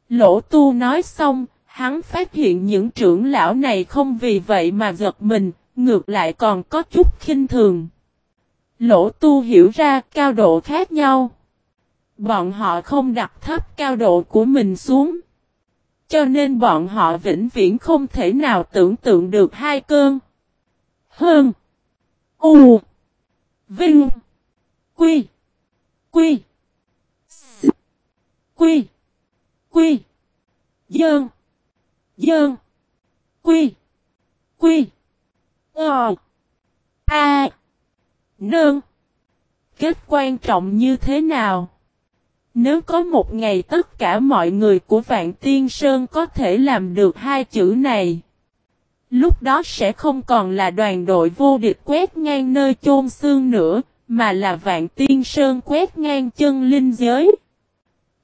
Lỗ tu nói xong, hắn phát hiện những trưởng lão này không vì vậy mà giật mình, ngược lại còn có chút khinh thường. Lỗ tu hiểu ra cao độ khác nhau. Bọn họ không đặt thấp cao độ của mình xuống. Cho nên bọn họ vĩnh viễn không thể nào tưởng tượng được hai cơn. Hơn. U. Vinh. Quy. Quy. S. Quy. Quy. Dơn. Dơn. Quy. Quy. Ờ. A. Nương. Kết quan trọng như thế nào? Nếu có một ngày tất cả mọi người của Vạn Tiên Sơn có thể làm được hai chữ này. Lúc đó sẽ không còn là đoàn đội vô địch quét ngang nơi chôn xương nữa, mà là Vạn Tiên Sơn quét ngang chân linh giới.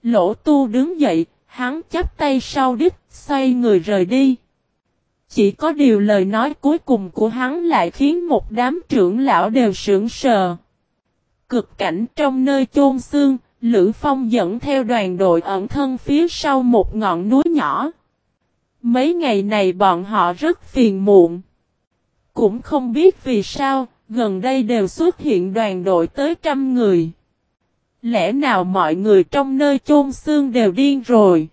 Lỗ tu đứng dậy, hắn chắp tay sau đít, xoay người rời đi. Chỉ có điều lời nói cuối cùng của hắn lại khiến một đám trưởng lão đều sững sờ. Cực cảnh trong nơi chôn xương, Lữ Phong dẫn theo đoàn đội ẩn thân phía sau một ngọn núi nhỏ. Mấy ngày này bọn họ rất phiền muộn. Cũng không biết vì sao, gần đây đều xuất hiện đoàn đội tới trăm người. Lẽ nào mọi người trong nơi chôn xương đều điên rồi?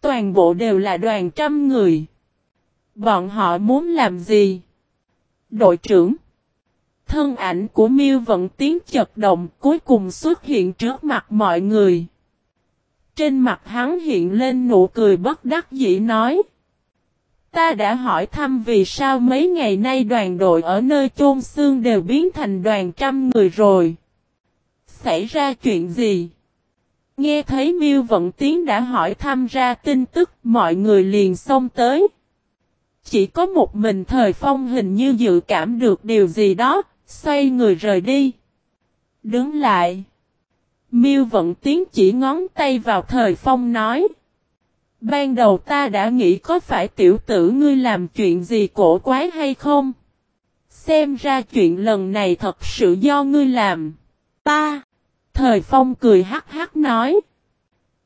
Toàn bộ đều là đoàn trăm người. Bọn họ muốn làm gì? Đội trưởng Thân ảnh của Miêu Vận Tiến chật động cuối cùng xuất hiện trước mặt mọi người. Trên mặt hắn hiện lên nụ cười bất đắc dĩ nói. Ta đã hỏi thăm vì sao mấy ngày nay đoàn đội ở nơi chôn xương đều biến thành đoàn trăm người rồi. Xảy ra chuyện gì? Nghe thấy Miêu Vận Tiến đã hỏi thăm ra tin tức mọi người liền xông tới. Chỉ có một mình thời phong hình như dự cảm được điều gì đó, Xoay người rời đi. Đứng lại. Miêu vận tiến chỉ ngón tay vào thời phong nói. Ban đầu ta đã nghĩ có phải tiểu tử ngươi làm chuyện gì cổ quái hay không? Xem ra chuyện lần này thật sự do ngươi làm. Ta. Thời phong cười hắc hắc nói.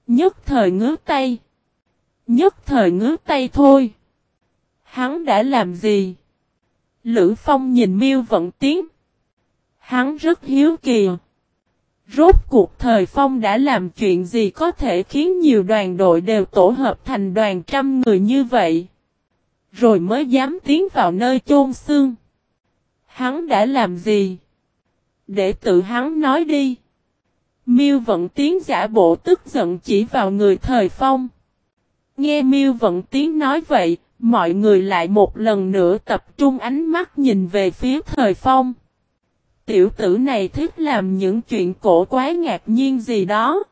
Nhất thời ngứa tay. Nhất thời ngứa tay thôi. Hắn đã làm gì? Lữ Phong nhìn Miêu Vận Tiến. Hắn rất hiếu kỳ. Rốt cuộc thời phong đã làm chuyện gì có thể khiến nhiều đoàn đội đều tổ hợp thành đoàn trăm người như vậy. Rồi mới dám tiến vào nơi chôn xương. Hắn đã làm gì? Để tự hắn nói đi. Miêu vận tiến giả bộ tức giận chỉ vào người thời phong. Nghe Miêu vận tiến nói vậy, mọi người lại một lần nữa tập trung ánh mắt nhìn về phía thời phong. Tiểu tử này thích làm những chuyện cổ quái ngạc nhiên gì đó.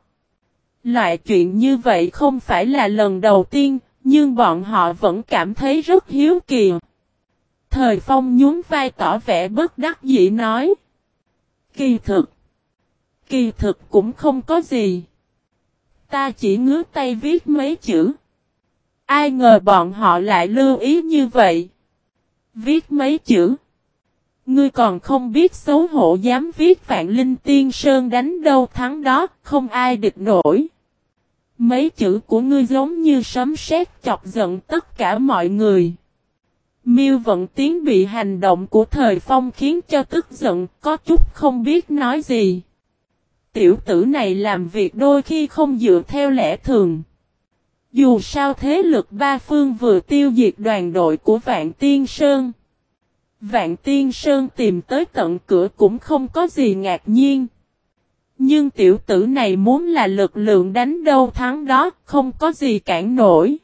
Loại chuyện như vậy không phải là lần đầu tiên, nhưng bọn họ vẫn cảm thấy rất hiếu kỳ. Thời phong nhún vai tỏ vẻ bất đắc dĩ nói. Kỳ thực. Kỳ thực cũng không có gì. Ta chỉ ngứa tay viết mấy chữ. Ai ngờ bọn họ lại lưu ý như vậy. Viết mấy chữ. Ngươi còn không biết xấu hổ dám viết Vạn Linh Tiên Sơn đánh đâu thắng đó, không ai địch nổi. Mấy chữ của ngươi giống như sấm sét chọc giận tất cả mọi người. Miêu vận tiến bị hành động của thời phong khiến cho tức giận, có chút không biết nói gì. Tiểu tử này làm việc đôi khi không dựa theo lẽ thường. Dù sao thế lực ba phương vừa tiêu diệt đoàn đội của Vạn Tiên Sơn. Vạn Tiên Sơn tìm tới tận cửa cũng không có gì ngạc nhiên. Nhưng tiểu tử này muốn là lực lượng đánh đâu thắng đó, không có gì cản nổi.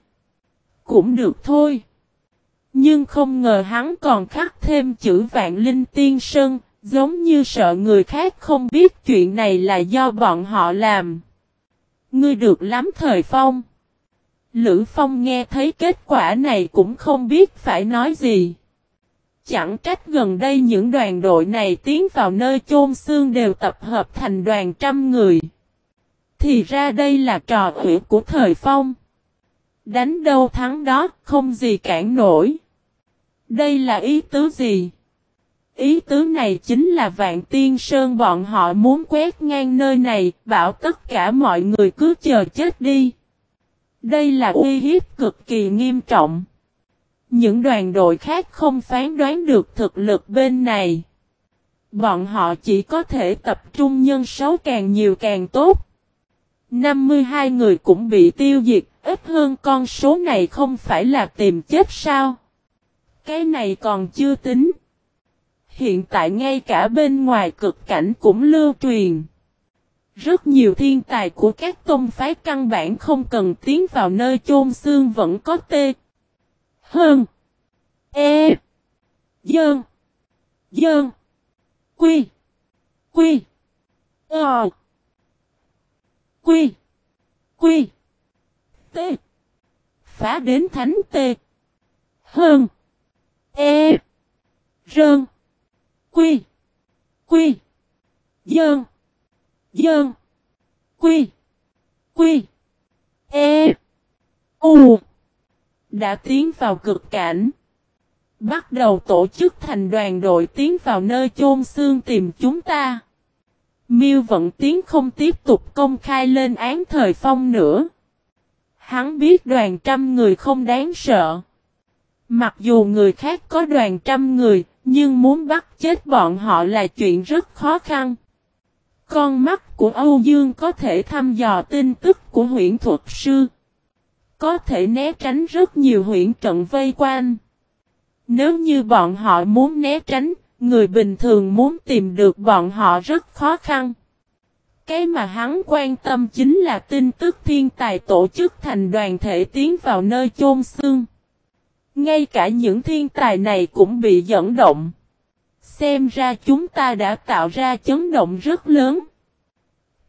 Cũng được thôi. Nhưng không ngờ hắn còn khắc thêm chữ Vạn Linh Tiên Sơn, giống như sợ người khác không biết chuyện này là do bọn họ làm. Ngươi được lắm thời phong. Lữ Phong nghe thấy kết quả này cũng không biết phải nói gì. Chẳng trách gần đây những đoàn đội này tiến vào nơi chôn xương đều tập hợp thành đoàn trăm người. Thì ra đây là trò ủy của thời phong. Đánh đâu thắng đó, không gì cản nổi. Đây là ý tứ gì? Ý tứ này chính là vạn tiên sơn bọn họ muốn quét ngang nơi này, bảo tất cả mọi người cứ chờ chết đi. Đây là uy hiếp cực kỳ nghiêm trọng. Những đoàn đội khác không phán đoán được thực lực bên này. Bọn họ chỉ có thể tập trung nhân số càng nhiều càng tốt. 52 người cũng bị tiêu diệt, ít hơn con số này không phải là tìm chết sao? Cái này còn chưa tính. Hiện tại ngay cả bên ngoài cực cảnh cũng lưu truyền. Rất nhiều thiên tài của các tôn phái căn bản không cần tiến vào nơi chôn xương vẫn có tê. Hơn. E. Dơn. Dơn. Quy. Quy. Ờ. Quy. Quy. T. Phá đến thánh T. Hơn. E. Rơn. Quy. Quy. Dơn. Dơn. Quy. Quy. E. U. Đã tiến vào cực cảnh. Bắt đầu tổ chức thành đoàn đội tiến vào nơi chôn xương tìm chúng ta. Miêu Vận Tiến không tiếp tục công khai lên án thời phong nữa. Hắn biết đoàn trăm người không đáng sợ. Mặc dù người khác có đoàn trăm người, nhưng muốn bắt chết bọn họ là chuyện rất khó khăn. Con mắt của Âu Dương có thể thăm dò tin tức của huyện thuật sư. Có thể né tránh rất nhiều huyện trận vây quanh. Nếu như bọn họ muốn né tránh, người bình thường muốn tìm được bọn họ rất khó khăn. Cái mà hắn quan tâm chính là tin tức thiên tài tổ chức thành đoàn thể tiến vào nơi chôn xương. Ngay cả những thiên tài này cũng bị dẫn động. Xem ra chúng ta đã tạo ra chấn động rất lớn.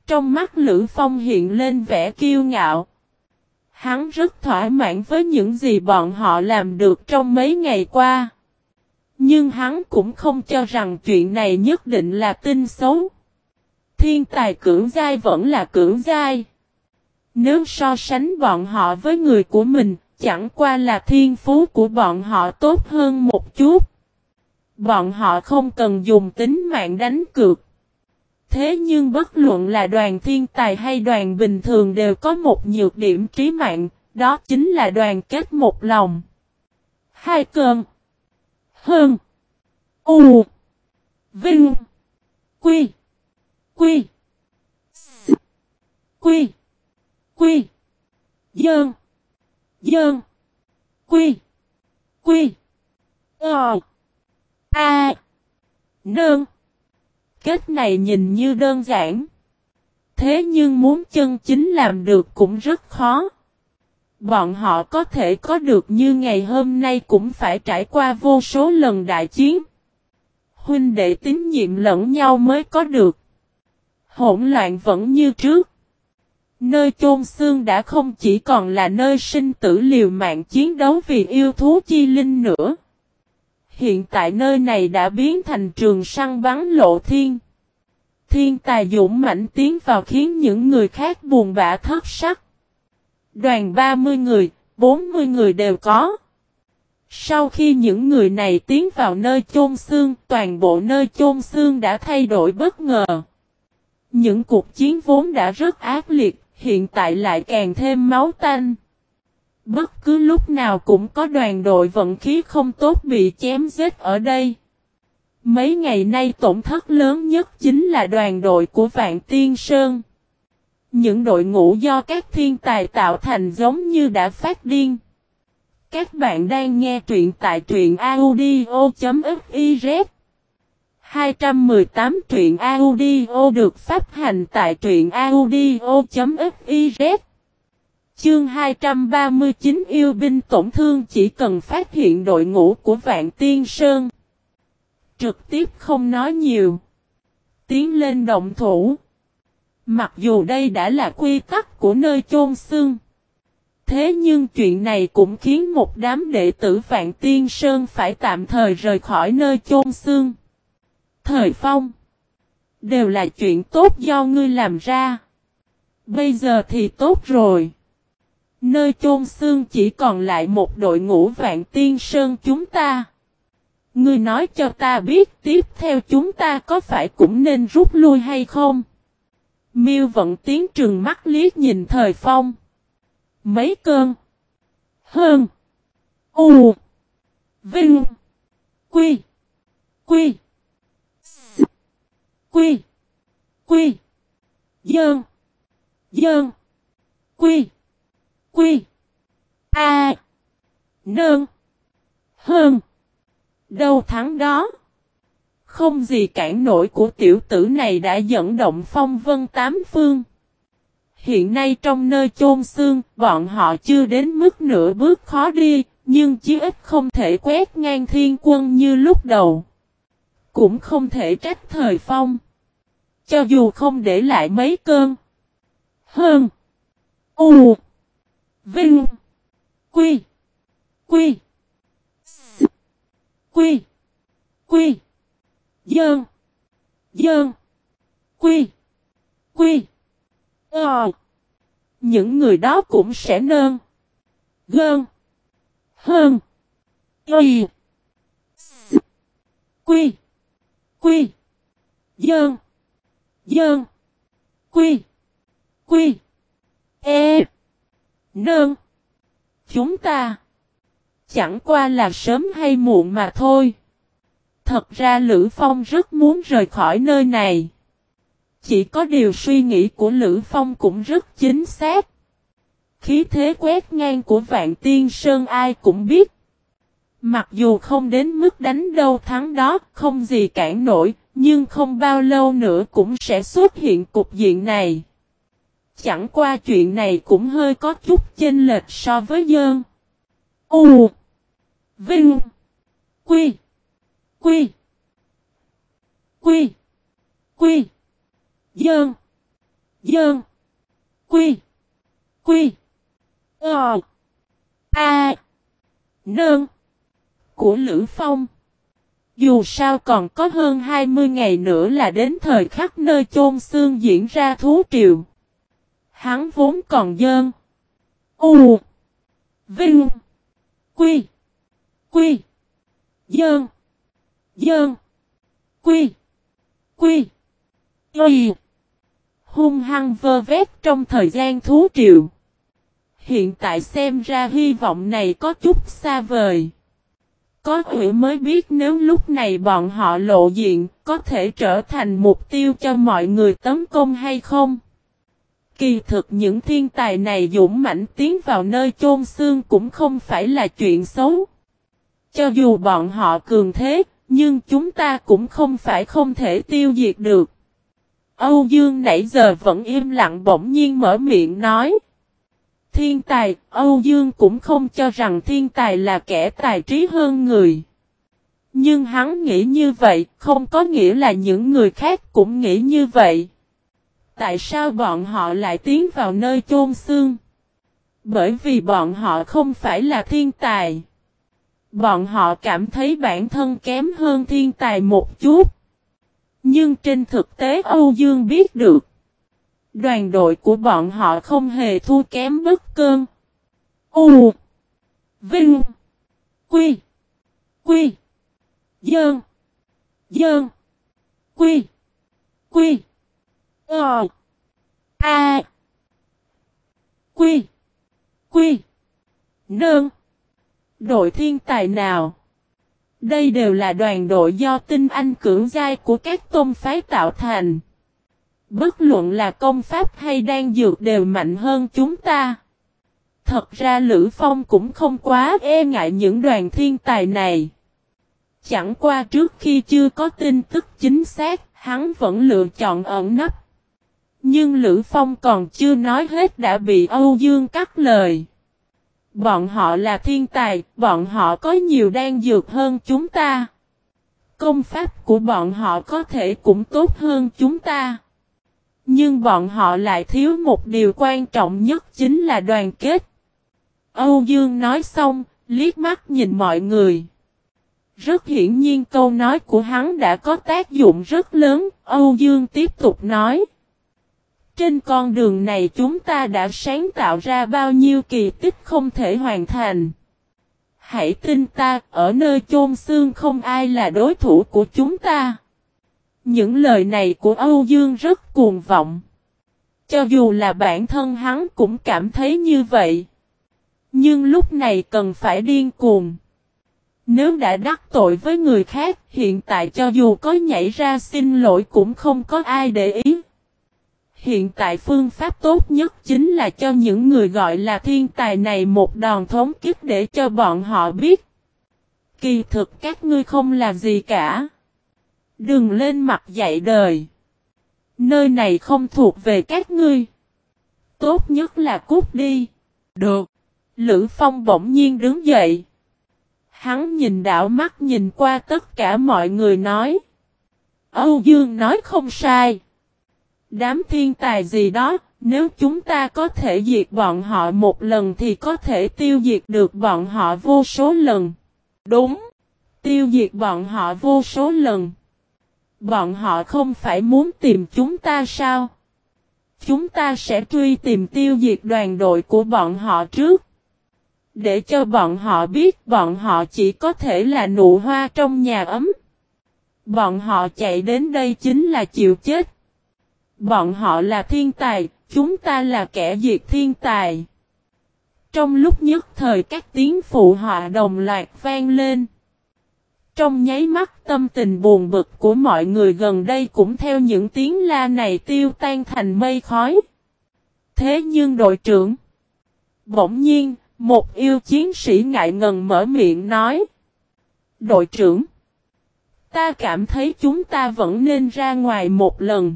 Trong mắt Lữ Phong hiện lên vẻ kiêu ngạo. Hắn rất thỏa mãn với những gì bọn họ làm được trong mấy ngày qua. Nhưng hắn cũng không cho rằng chuyện này nhất định là tin xấu. Thiên tài cưỡng giai vẫn là cưỡng giai. Nếu so sánh bọn họ với người của mình, chẳng qua là thiên phú của bọn họ tốt hơn một chút. Bọn họ không cần dùng tính mạng đánh cược. Thế nhưng bất luận là đoàn thiên tài hay đoàn bình thường đều có một nhược điểm trí mạng, đó chính là đoàn kết một lòng. Hai cơn Hơn. U. Vinh. Quy. Quy. S. Quy. Quy. Dơn. Dơn. Quy. Quy. Ờ. A. Nương. Kết này nhìn như đơn giản. Thế nhưng muốn chân chính làm được cũng rất khó. Bọn họ có thể có được như ngày hôm nay cũng phải trải qua vô số lần đại chiến. Huynh đệ tín nhiệm lẫn nhau mới có được. Hỗn loạn vẫn như trước. Nơi chôn xương đã không chỉ còn là nơi sinh tử liều mạng chiến đấu vì yêu thú chi linh nữa. Hiện tại nơi này đã biến thành trường săn bắn lộ thiên. Thiên tài dũng mạnh tiến vào khiến những người khác buồn bã thất sắc. Đoàn 30 người, 40 người đều có. Sau khi những người này tiến vào nơi chôn xương, toàn bộ nơi chôn xương đã thay đổi bất ngờ. Những cuộc chiến vốn đã rất ác liệt, hiện tại lại càng thêm máu tanh. Bất cứ lúc nào cũng có đoàn đội vận khí không tốt bị chém giết ở đây. Mấy ngày nay tổn thất lớn nhất chính là đoàn đội của Vạn Tiên Sơn. Những đội ngũ do các thiên tài tạo thành giống như đã phát điên. Các bạn đang nghe truyện tại truyện audio.fiz 218 truyện audio được phát hành tại truyện audio.fiz Chương 239 yêu binh tổn thương chỉ cần phát hiện đội ngũ của Vạn Tiên Sơn. Trực tiếp không nói nhiều. Tiến lên động thủ. Mặc dù đây đã là quy tắc của nơi chôn xương. Thế nhưng chuyện này cũng khiến một đám đệ tử Vạn Tiên Sơn phải tạm thời rời khỏi nơi chôn xương. Thời phong. Đều là chuyện tốt do ngươi làm ra. Bây giờ thì tốt rồi. Nơi chôn xương chỉ còn lại một đội ngũ Vạn Tiên Sơn chúng ta. Ngươi nói cho ta biết tiếp theo chúng ta có phải cũng nên rút lui hay không? Miêu vận tiến trừng mắt liếc nhìn thời phong. Mấy cơn. Hơn. U. Vinh. Quy. Quy. S. Quy. Quy. Dơn. Dơn. Quy. Quy. A. Nơn. Hơn. Đâu thắng đó. Không gì cản nổi của tiểu tử này đã dẫn động phong vân tám phương. Hiện nay trong nơi chôn xương, bọn họ chưa đến mức nửa bước khó đi, nhưng chí ít không thể quét ngang thiên quân như lúc đầu. Cũng không thể trách thời phong. Cho dù không để lại mấy cơn. Hơn. U. Vinh. Quy. Quy. S. Quy. Quy. Dơn. Dơn. Quy. Quy. Ờ. Những người đó cũng sẽ nơn. Gơn. Hơn. Y. S. Quy. Quy. Dơn. Dơn. Quy. Quy. E. Nơn. Chúng ta. Chẳng qua là sớm hay muộn mà thôi. Thật ra Lữ Phong rất muốn rời khỏi nơi này. Chỉ có điều suy nghĩ của Lữ Phong cũng rất chính xác. Khí thế quét ngang của Vạn Tiên Sơn ai cũng biết. Mặc dù không đến mức đánh đâu thắng đó, không gì cản nổi, nhưng không bao lâu nữa cũng sẽ xuất hiện cục diện này. Chẳng qua chuyện này cũng hơi có chút chênh lệch so với dơn. U. Vinh. Quy. Quy. Quy. Quy. Dơn Dơn Quy. Quy. Ờ. A. Nơn. Của Lữ Phong. Dù sao còn có hơn 20 ngày nữa là đến thời khắc nơi chôn xương diễn ra thú triều. Hắn vốn còn dơn. U. Vinh. Quy. Quy. Dơn. Dơn. Quy. Quy. Quy. Hung hăng vơ vét trong thời gian thú triệu. Hiện tại xem ra hy vọng này có chút xa vời. Có quỷ mới biết nếu lúc này bọn họ lộ diện, có thể trở thành mục tiêu cho mọi người tấn công hay không. Kỳ thực những thiên tài này dũng mãnh tiến vào nơi chôn xương cũng không phải là chuyện xấu. Cho dù bọn họ cường thế, nhưng chúng ta cũng không phải không thể tiêu diệt được. Âu Dương nãy giờ vẫn im lặng bỗng nhiên mở miệng nói. Thiên tài, Âu Dương cũng không cho rằng thiên tài là kẻ tài trí hơn người. Nhưng hắn nghĩ như vậy, không có nghĩa là những người khác cũng nghĩ như vậy. Tại sao bọn họ lại tiến vào nơi chôn xương? Bởi vì bọn họ không phải là thiên tài. Bọn họ cảm thấy bản thân kém hơn thiên tài một chút. Nhưng trên thực tế Âu Dương biết được. Đoàn đội của bọn họ không hề thua kém bất cơn. U. Vinh. Quy. Quy. Dơn. Dơn. Quy. Quy. Ờ. A. Quy. Quy. Nương. Đội thiên tài nào? Đây đều là đoàn đội do tinh anh cưỡng giai của các tôn phái tạo thành. Bất luận là công pháp hay đang dược đều mạnh hơn chúng ta. Thật ra Lữ Phong cũng không quá e ngại những đoàn thiên tài này. Chẳng qua trước khi chưa có tin tức chính xác, hắn vẫn lựa chọn ẩn nấp. Nhưng Lữ Phong còn chưa nói hết đã bị Âu Dương cắt lời. Bọn họ là thiên tài, bọn họ có nhiều đan dược hơn chúng ta. Công pháp của bọn họ có thể cũng tốt hơn chúng ta. Nhưng bọn họ lại thiếu một điều quan trọng nhất chính là đoàn kết. Âu Dương nói xong, liếc mắt nhìn mọi người. Rất hiển nhiên câu nói của hắn đã có tác dụng rất lớn, Âu Dương tiếp tục nói. Trên con đường này chúng ta đã sáng tạo ra bao nhiêu kỳ tích không thể hoàn thành. Hãy tin ta, ở nơi chôn xương không ai là đối thủ của chúng ta. Những lời này của Âu Dương rất cuồng vọng. Cho dù là bản thân hắn cũng cảm thấy như vậy. Nhưng lúc này cần phải điên cuồng. Nếu đã đắc tội với người khác, hiện tại cho dù có nhảy ra xin lỗi cũng không có ai để ý. Hiện tại phương pháp tốt nhất chính là cho những người gọi là thiên tài này một đòn thống kích để cho bọn họ biết. Kỳ thực các ngươi không làm gì cả. Đừng lên mặt dạy đời. Nơi này không thuộc về các ngươi. Tốt nhất là cút đi. Được. Lữ Phong bỗng nhiên đứng dậy. Hắn nhìn đảo mắt nhìn qua tất cả mọi người nói. Âu Dương nói không sai. Đám thiên tài gì đó, nếu chúng ta có thể diệt bọn họ một lần thì có thể tiêu diệt được bọn họ vô số lần. Đúng. Tiêu diệt bọn họ vô số lần. Bọn họ không phải muốn tìm chúng ta sao? Chúng ta sẽ truy tìm tiêu diệt đoàn đội của bọn họ trước. Để cho bọn họ biết bọn họ chỉ có thể là nụ hoa trong nhà ấm. Bọn họ chạy đến đây chính là chịu chết. Bọn họ là thiên tài, chúng ta là kẻ diệt thiên tài. Trong lúc nhất thời các tiếng phụ họa đồng loạt vang lên. Trong nháy mắt tâm tình buồn bực của mọi người gần đây cũng theo những tiếng la này tiêu tan thành mây khói. Thế nhưng đội trưởng, bỗng nhiên, một yêu chiến sĩ ngại ngần mở miệng nói. Đội trưởng, ta cảm thấy chúng ta vẫn nên ra ngoài một lần.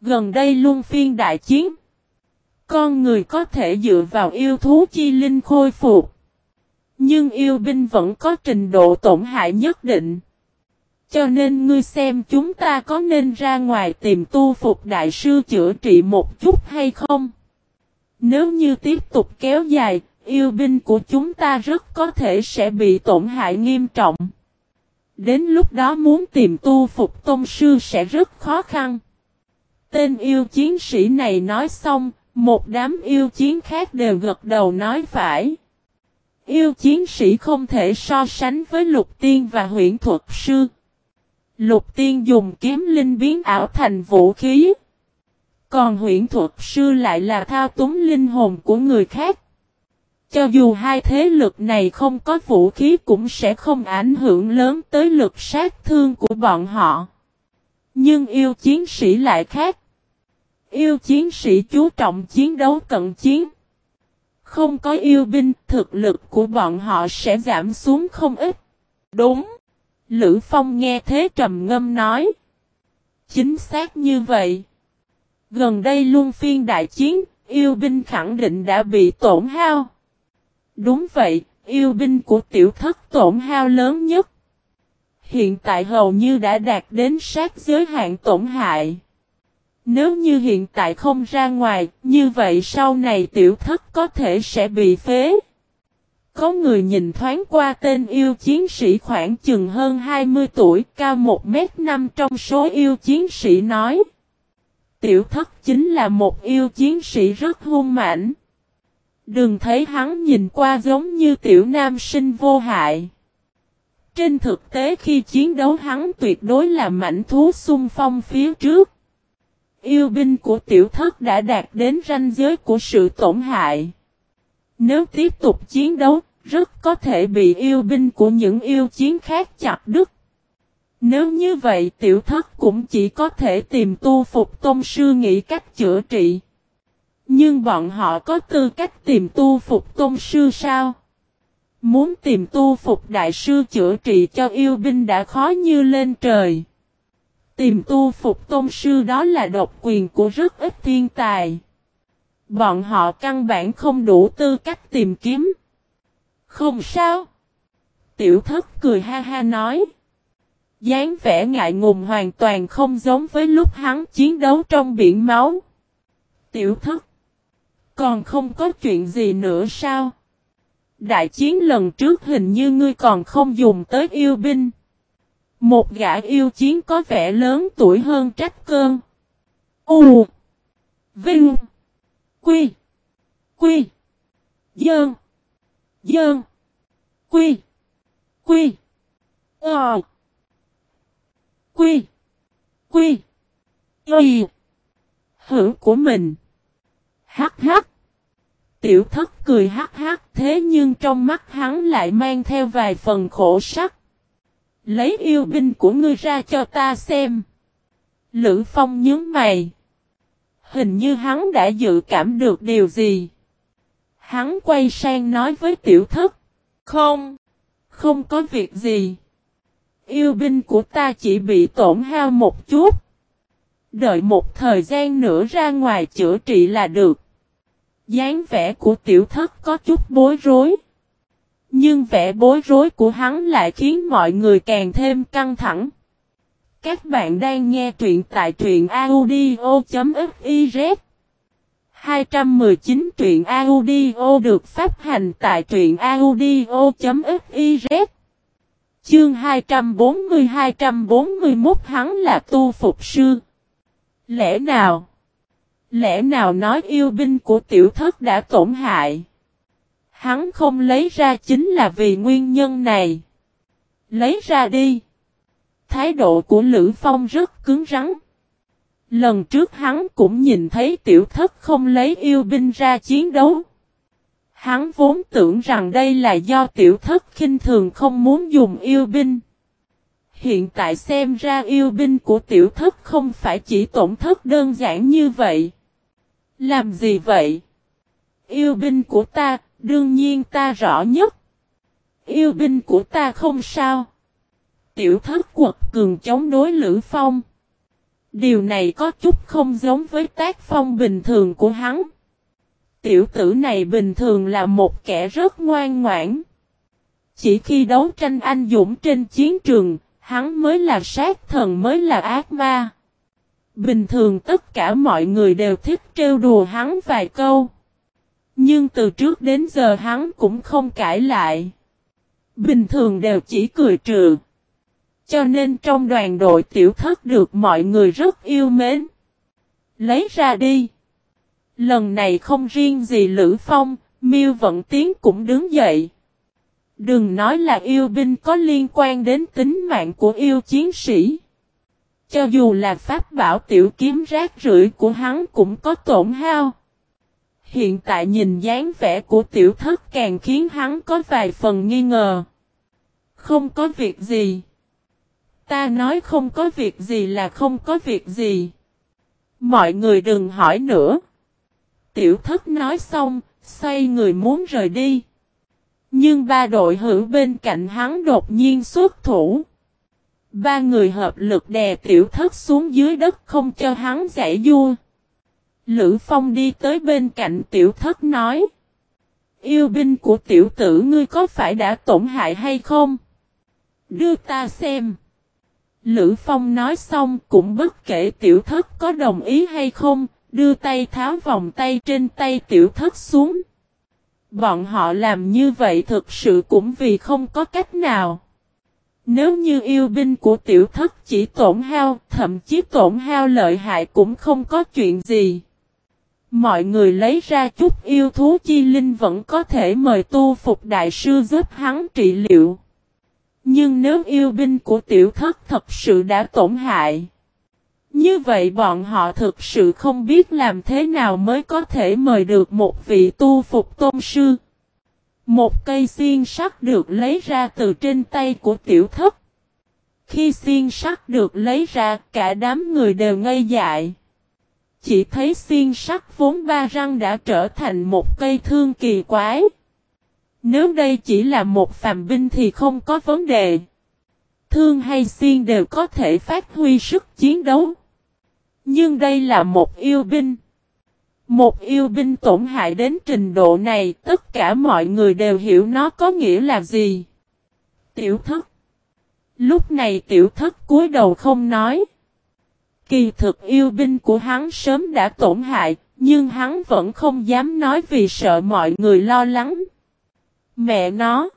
Gần đây luôn phiên đại chiến. Con người có thể dựa vào yêu thú chi linh khôi phục. Nhưng yêu binh vẫn có trình độ tổn hại nhất định. Cho nên ngươi xem chúng ta có nên ra ngoài tìm tu phục đại sư chữa trị một chút hay không? Nếu như tiếp tục kéo dài, yêu binh của chúng ta rất có thể sẽ bị tổn hại nghiêm trọng. Đến lúc đó muốn tìm tu phục tôn sư sẽ rất khó khăn. Tên yêu chiến sĩ này nói xong, một đám yêu chiến khác đều gật đầu nói phải. Yêu chiến sĩ không thể so sánh với lục tiên và huyện thuật sư. Lục tiên dùng kiếm linh biến ảo thành vũ khí. Còn huyện thuật sư lại là thao túng linh hồn của người khác. Cho dù hai thế lực này không có vũ khí cũng sẽ không ảnh hưởng lớn tới lực sát thương của bọn họ. Nhưng yêu chiến sĩ lại khác. Yêu chiến sĩ chú trọng chiến đấu cận chiến. Không có yêu binh, thực lực của bọn họ sẽ giảm xuống không ít. Đúng. Lữ Phong nghe thế trầm ngâm nói. Chính xác như vậy. Gần đây luôn phiên đại chiến, yêu binh khẳng định đã bị tổn hao. Đúng vậy, yêu binh của tiểu thất tổn hao lớn nhất. Hiện tại hầu như đã đạt đến sát giới hạn tổn hại. Nếu như hiện tại không ra ngoài, như vậy sau này tiểu thất có thể sẽ bị phế. Có người nhìn thoáng qua tên yêu chiến sĩ khoảng chừng hơn 20 tuổi, cao 1m5 trong số yêu chiến sĩ nói. Tiểu thất chính là một yêu chiến sĩ rất hung mãnh. Đừng thấy hắn nhìn qua giống như tiểu nam sinh vô hại. Trên thực tế khi chiến đấu hắn tuyệt đối là mảnh thú xung phong phía trước. yêu binh của tiểu thất đã đạt đến ranh giới của sự tổn hại. Nếu tiếp tục chiến đấu, rất có thể bị yêu binh của những yêu chiến khác chặt đứt. Nếu như vậy tiểu thất cũng chỉ có thể tìm tu phục tôn sư nghĩ cách chữa trị. Nhưng bọn họ có tư cách tìm tu phục tôn sư sao? Muốn tìm tu phục đại sư chữa trị cho yêu binh đã khó như lên trời. Tìm tu phục tôn sư đó là độc quyền của rất ít thiên tài. Bọn họ căn bản không đủ tư cách tìm kiếm. Không sao. Tiểu thất cười ha ha nói dáng vẻ ngại ngùng hoàn toàn không giống với lúc hắn chiến đấu trong biển máu. Tiểu thất. Còn không có chuyện gì nữa sao? Đại chiến lần trước hình như ngươi còn không dùng tới yêu binh. Một gã yêu chiến có vẻ lớn tuổi hơn trách cơn. U. Vinh. Quy. Quy. Dơn. Dơn. Quy. Quy. Ờ. Quy. Quy. Y. Hữu của mình. Hắc hắc. Tiểu thất cười hắc hắc, thế nhưng trong mắt hắn lại mang theo vài phần khổ sắc. Lấy yêu binh của ngươi ra cho ta xem. Lữ Phong nhớ mày. Hình như hắn đã dự cảm được điều gì. Hắn quay sang nói với tiểu thất. Không. Không có việc gì. Yêu binh của ta chỉ bị tổn hao một chút. Đợi một thời gian nữa ra ngoài chữa trị là được dáng vẻ của tiểu thất có chút bối rối. Nhưng vẻ bối rối của hắn lại khiến mọi người càng thêm căng thẳng. Các bạn đang nghe truyện tại truyện audio.fiz 219 truyện audio được phát hành tại truyện audio.fiz Chương 240-241 hắn là tu phục sư. Lẽ nào? Lẽ nào nói yêu binh của tiểu thất đã tổn hại? Hắn không lấy ra chính là vì nguyên nhân này. Lấy ra đi. Thái độ của Lữ Phong rất cứng rắn. Lần trước hắn cũng nhìn thấy tiểu thất không lấy yêu binh ra chiến đấu. Hắn vốn tưởng rằng đây là do tiểu thất khinh thường không muốn dùng yêu binh. Hiện tại xem ra yêu binh của tiểu thất không phải chỉ tổn thất đơn giản như vậy. Làm gì vậy? Yêu binh của ta, đương nhiên ta rõ nhất. Yêu binh của ta không sao. Tiểu thất quật cường chống đối Lữ Phong. Điều này có chút không giống với tác phong bình thường của hắn. Tiểu tử này bình thường là một kẻ rất ngoan ngoãn. Chỉ khi đấu tranh anh dũng trên chiến trường, hắn mới là sát thần mới là ác ma. Bình thường tất cả mọi người đều thích trêu đùa hắn vài câu. Nhưng từ trước đến giờ hắn cũng không cãi lại. Bình thường đều chỉ cười trừ. Cho nên trong đoàn đội tiểu thất được mọi người rất yêu mến. Lấy ra đi. Lần này không riêng gì Lữ Phong, Miêu Vận Tiến cũng đứng dậy. Đừng nói là yêu binh có liên quan đến tính mạng của yêu chiến sĩ. Cho dù là pháp bảo tiểu kiếm rác rưởi của hắn cũng có tổn hao. Hiện tại nhìn dáng vẻ của tiểu thất càng khiến hắn có vài phần nghi ngờ. Không có việc gì. Ta nói không có việc gì là không có việc gì. Mọi người đừng hỏi nữa. Tiểu thất nói xong, xoay người muốn rời đi. Nhưng ba đội hữu bên cạnh hắn đột nhiên xuất thủ. Ba người hợp lực đè tiểu thất xuống dưới đất không cho hắn giải vua. Lữ Phong đi tới bên cạnh tiểu thất nói. Yêu binh của tiểu tử ngươi có phải đã tổn hại hay không? Đưa ta xem. Lữ Phong nói xong cũng bất kể tiểu thất có đồng ý hay không, Đưa tay tháo vòng tay trên tay tiểu thất xuống. Bọn họ làm như vậy thực sự cũng vì không có cách nào. Nếu như yêu binh của tiểu thất chỉ tổn hao, thậm chí tổn hao lợi hại cũng không có chuyện gì. Mọi người lấy ra chút yêu thú chi linh vẫn có thể mời tu phục đại sư giúp hắn trị liệu. Nhưng nếu yêu binh của tiểu thất thật sự đã tổn hại, Như vậy bọn họ thực sự không biết làm thế nào mới có thể mời được một vị tu phục tôn sư. Một cây xiên sắt được lấy ra từ trên tay của tiểu thất. Khi xiên sắt được lấy ra, cả đám người đều ngây dại. Chỉ thấy xiên sắt vốn ba răng đã trở thành một cây thương kỳ quái. Nếu đây chỉ là một phàm binh thì không có vấn đề. Thương hay xiên đều có thể phát huy sức chiến đấu. Nhưng đây là một yêu binh. Một yêu binh tổn hại đến trình độ này, tất cả mọi người đều hiểu nó có nghĩa là gì. Tiểu thất. Lúc này tiểu thất cúi đầu không nói. Kỳ thực yêu binh của hắn sớm đã tổn hại, nhưng hắn vẫn không dám nói vì sợ mọi người lo lắng. Mẹ nó.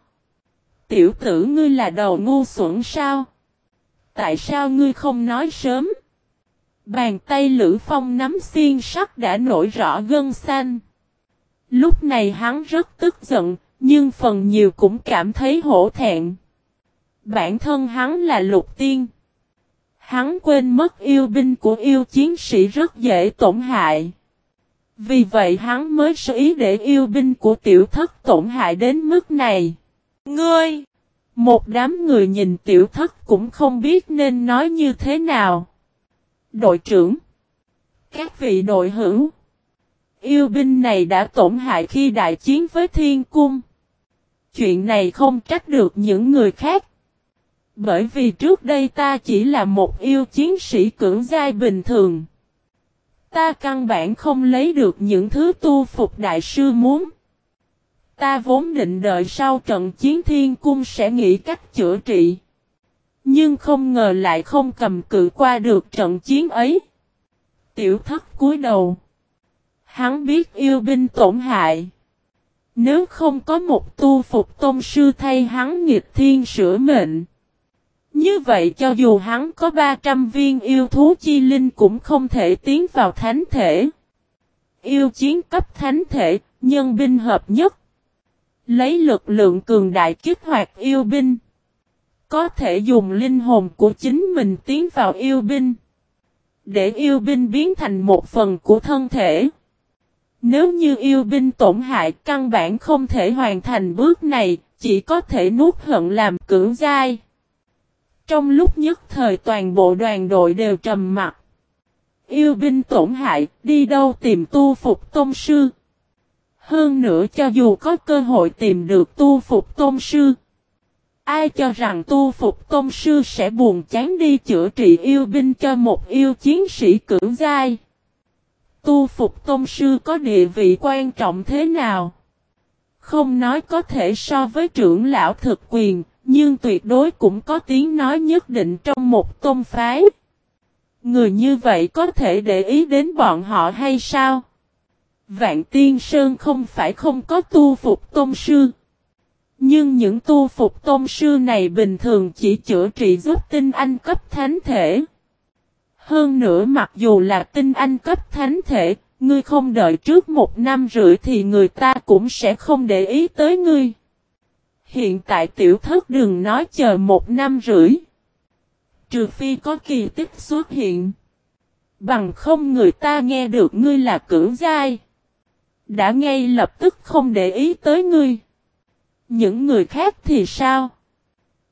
Tiểu tử ngươi là đầu ngu xuẩn sao? Tại sao ngươi không nói sớm? Bàn tay Lữ Phong nắm xiên sắt đã nổi rõ gân xanh. Lúc này hắn rất tức giận, nhưng phần nhiều cũng cảm thấy hổ thẹn. Bản thân hắn là lục tiên. Hắn quên mất yêu binh của yêu chiến sĩ rất dễ tổn hại. Vì vậy hắn mới sở ý để yêu binh của tiểu thất tổn hại đến mức này. Ngươi! Một đám người nhìn tiểu thất cũng không biết nên nói như thế nào. Đội trưởng! Các vị đội hữu! Yêu binh này đã tổn hại khi đại chiến với thiên cung. Chuyện này không trách được những người khác. Bởi vì trước đây ta chỉ là một yêu chiến sĩ cưỡng giai bình thường. Ta căn bản không lấy được những thứ tu phục đại sư muốn. Ta vốn định đợi sau trận chiến thiên cung sẽ nghĩ cách chữa trị. Nhưng không ngờ lại không cầm cự qua được trận chiến ấy. Tiểu thất cúi đầu. Hắn biết yêu binh tổn hại. Nếu không có một tu phục tôn sư thay hắn nghịch thiên sửa mệnh. Như vậy cho dù hắn có 300 viên yêu thú chi linh cũng không thể tiến vào thánh thể. Yêu chiến cấp thánh thể, nhân binh hợp nhất. Lấy lực lượng cường đại kích hoạt yêu binh. Có thể dùng linh hồn của chính mình tiến vào yêu binh. Để yêu binh biến thành một phần của thân thể. Nếu như yêu binh tổn hại căn bản không thể hoàn thành bước này, chỉ có thể nuốt hận làm cưỡng dai. Trong lúc nhất thời toàn bộ đoàn đội đều trầm mặt. Yêu binh tổn hại, đi đâu tìm tu phục tôn sư. Hơn nữa cho dù có cơ hội tìm được tu phục tôn sư. Ai cho rằng tu phục tôn sư sẽ buồn chán đi chữa trị yêu binh cho một yêu chiến sĩ cưỡng giai. Tu phục tôn sư có địa vị quan trọng thế nào? Không nói có thể so với trưởng lão thực quyền, nhưng tuyệt đối cũng có tiếng nói nhất định trong một tôn phái. Người như vậy có thể để ý đến bọn họ hay sao? Vạn Tiên Sơn không phải không có tu phục tôn sư. Nhưng những tu phục tôn sư này bình thường chỉ chữa trị giúp tinh anh cấp thánh thể. Hơn nữa mặc dù là tinh anh cấp thánh thể, ngươi không đợi trước một năm rưỡi thì người ta cũng sẽ không để ý tới ngươi. Hiện tại tiểu thất đừng nói chờ một năm rưỡi. Trừ phi có kỳ tích xuất hiện. Bằng không người ta nghe được ngươi là cửu giai. Đã ngay lập tức không để ý tới ngươi. Những người khác thì sao?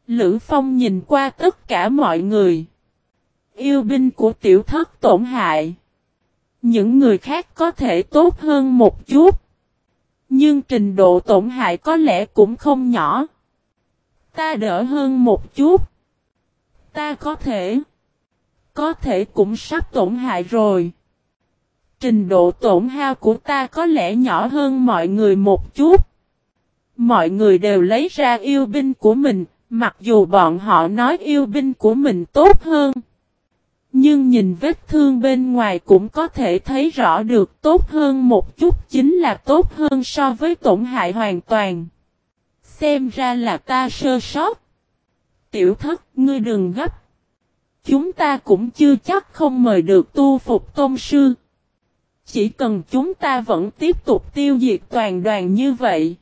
Lữ Phong nhìn qua tất cả mọi người. Yêu binh của tiểu thất tổn hại. Những người khác có thể tốt hơn một chút. Nhưng trình độ tổn hại có lẽ cũng không nhỏ. Ta đỡ hơn một chút. Ta có thể. Có thể cũng sắp tổn hại rồi. Trình độ tổn hao của ta có lẽ nhỏ hơn mọi người một chút. Mọi người đều lấy ra yêu binh của mình, mặc dù bọn họ nói yêu binh của mình tốt hơn. Nhưng nhìn vết thương bên ngoài cũng có thể thấy rõ được tốt hơn một chút chính là tốt hơn so với tổn hại hoàn toàn. Xem ra là ta sơ sót. Tiểu thất, ngươi đừng gấp. Chúng ta cũng chưa chắc không mời được tu phục tôn sư. Chỉ cần chúng ta vẫn tiếp tục tiêu diệt toàn đoàn như vậy.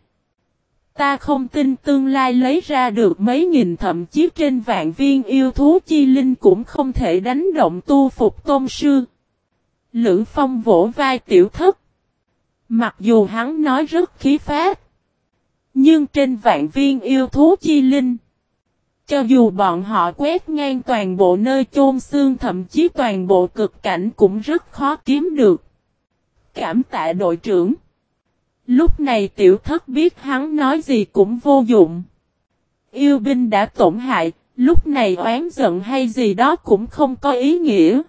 Ta không tin tương lai lấy ra được mấy nghìn thậm chí trên vạn viên yêu thú chi linh cũng không thể đánh động tu phục tôn sư. Lữ Phong vỗ vai tiểu thất. Mặc dù hắn nói rất khí phát. Nhưng trên vạn viên yêu thú chi linh. Cho dù bọn họ quét ngang toàn bộ nơi chôn xương thậm chí toàn bộ cực cảnh cũng rất khó kiếm được. Cảm tạ đội trưởng. Lúc này tiểu thất biết hắn nói gì cũng vô dụng. Yêu binh đã tổn hại, lúc này oán giận hay gì đó cũng không có ý nghĩa.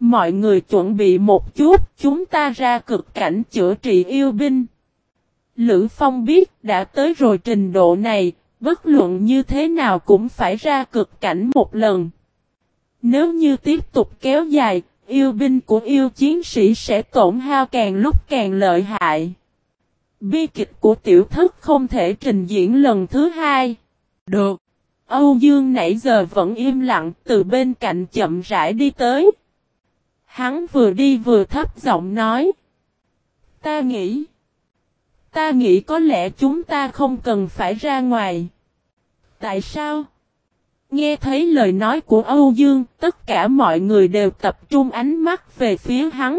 Mọi người chuẩn bị một chút, chúng ta ra cực cảnh chữa trị yêu binh. Lữ Phong biết đã tới rồi trình độ này, bất luận như thế nào cũng phải ra cực cảnh một lần. Nếu như tiếp tục kéo dài, yêu binh của yêu chiến sĩ sẽ tổn hao càng lúc càng lợi hại. Bi kịch của tiểu thất không thể trình diễn lần thứ hai. Được. Âu Dương nãy giờ vẫn im lặng từ bên cạnh chậm rãi đi tới. Hắn vừa đi vừa thấp giọng nói. Ta nghĩ. Ta nghĩ có lẽ chúng ta không cần phải ra ngoài. Tại sao? Nghe thấy lời nói của Âu Dương, tất cả mọi người đều tập trung ánh mắt về phía hắn.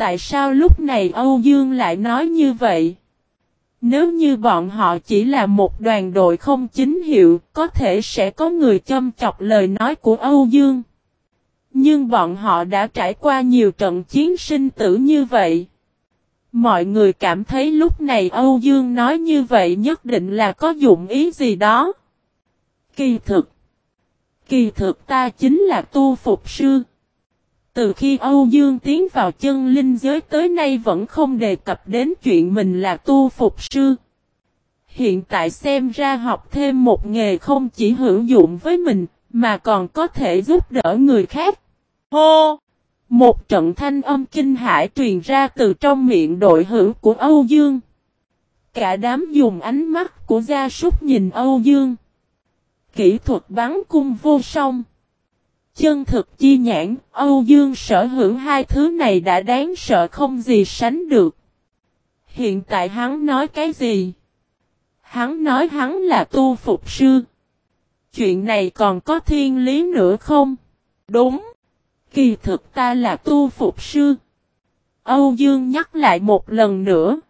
Tại sao lúc này Âu Dương lại nói như vậy? Nếu như bọn họ chỉ là một đoàn đội không chính hiệu, có thể sẽ có người châm chọc lời nói của Âu Dương. Nhưng bọn họ đã trải qua nhiều trận chiến sinh tử như vậy. Mọi người cảm thấy lúc này Âu Dương nói như vậy nhất định là có dụng ý gì đó. Kỳ thực. Kỳ thực ta chính là tu phục sư. Từ khi Âu Dương tiến vào chân linh giới tới nay vẫn không đề cập đến chuyện mình là tu phục sư. Hiện tại xem ra học thêm một nghề không chỉ hữu dụng với mình, mà còn có thể giúp đỡ người khác. Hô! Một trận thanh âm kinh hải truyền ra từ trong miệng đội hữu của Âu Dương. Cả đám dùng ánh mắt của gia súc nhìn Âu Dương. Kỹ thuật bắn cung vô song. Chân thực chi nhãn, Âu Dương sở hữu hai thứ này đã đáng sợ không gì sánh được. Hiện tại hắn nói cái gì? Hắn nói hắn là tu phục sư. Chuyện này còn có thiên lý nữa không? Đúng. Kỳ thực ta là tu phục sư. Âu Dương nhắc lại một lần nữa.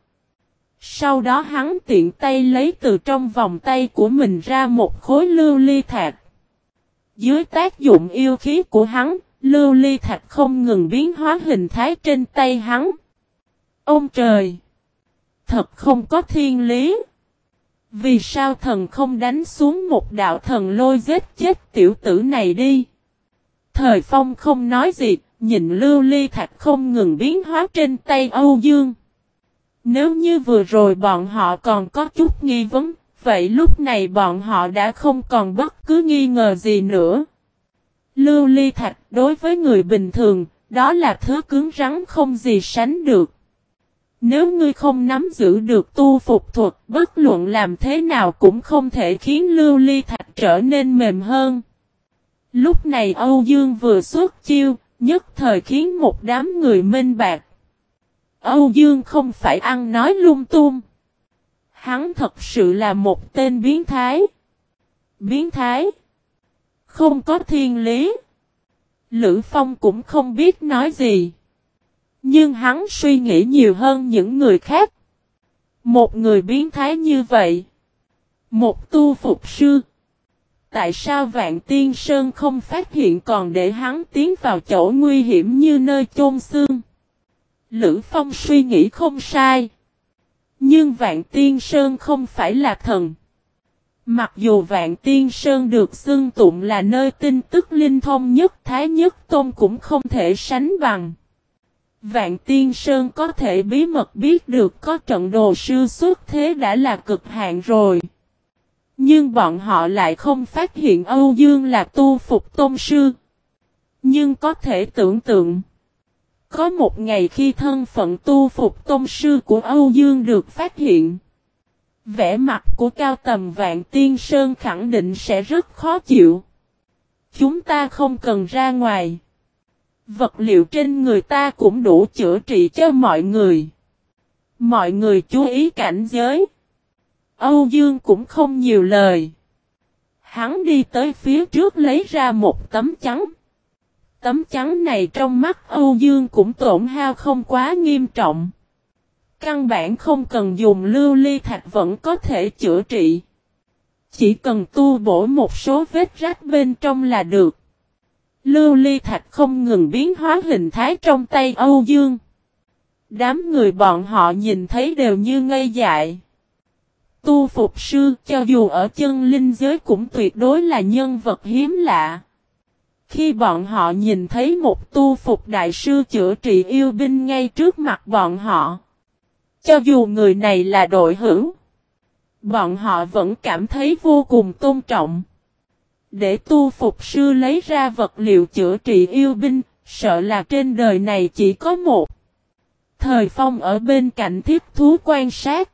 Sau đó hắn tiện tay lấy từ trong vòng tay của mình ra một khối lưu ly thạch. Dưới tác dụng yêu khí của hắn, lưu ly thạch không ngừng biến hóa hình thái trên tay hắn. Ông trời! Thật không có thiên lý! Vì sao thần không đánh xuống một đạo thần lôi giết chết tiểu tử này đi? Thời phong không nói gì, nhìn lưu ly thạch không ngừng biến hóa trên tay Âu Dương. Nếu như vừa rồi bọn họ còn có chút nghi vấn, vậy lúc này bọn họ đã không còn bất cứ nghi ngờ gì nữa. Lưu ly thạch đối với người bình thường, đó là thứ cứng rắn không gì sánh được. Nếu ngươi không nắm giữ được tu phục thuật, bất luận làm thế nào cũng không thể khiến lưu ly thạch trở nên mềm hơn. Lúc này Âu Dương vừa xuất chiêu, nhất thời khiến một đám người minh bạc. Âu Dương không phải ăn nói lung tung. Hắn thật sự là một tên biến thái. Biến thái. Không có thiên lý. Lữ Phong cũng không biết nói gì. Nhưng hắn suy nghĩ nhiều hơn những người khác. Một người biến thái như vậy. Một tu phục sư. Tại sao Vạn Tiên Sơn không phát hiện còn để hắn tiến vào chỗ nguy hiểm như nơi chôn xương? Lữ Phong suy nghĩ không sai. Nhưng Vạn Tiên Sơn không phải là thần. Mặc dù Vạn Tiên Sơn được xưng tụng là nơi tin tức linh thông nhất, thái nhất, tôn cũng không thể sánh bằng. Vạn Tiên Sơn có thể bí mật biết được có trận đồ sư xuất thế đã là cực hạn rồi. Nhưng bọn họ lại không phát hiện Âu Dương là tu phục tôn sư. Nhưng có thể tưởng tượng. Có một ngày khi thân phận tu phục tôn sư của Âu Dương được phát hiện. Vẻ mặt của cao tầm vạn tiên sơn khẳng định sẽ rất khó chịu. Chúng ta không cần ra ngoài. Vật liệu trên người ta cũng đủ chữa trị cho mọi người. Mọi người chú ý cảnh giới. Âu Dương cũng không nhiều lời. Hắn đi tới phía trước lấy ra một tấm trắng. Tấm trắng này trong mắt Âu Dương cũng tổn hao không quá nghiêm trọng. Căn bản không cần dùng lưu ly thạch vẫn có thể chữa trị. Chỉ cần tu bổ một số vết rách bên trong là được. Lưu ly thạch không ngừng biến hóa hình thái trong tay Âu Dương. Đám người bọn họ nhìn thấy đều như ngây dại. Tu phục sư cho dù ở chân linh giới cũng tuyệt đối là nhân vật hiếm lạ. Khi bọn họ nhìn thấy một tu phục đại sư chữa trị yêu binh ngay trước mặt bọn họ. Cho dù người này là đội hữu. Bọn họ vẫn cảm thấy vô cùng tôn trọng. Để tu phục sư lấy ra vật liệu chữa trị yêu binh, sợ là trên đời này chỉ có một. Thời phong ở bên cạnh thiết thú quan sát.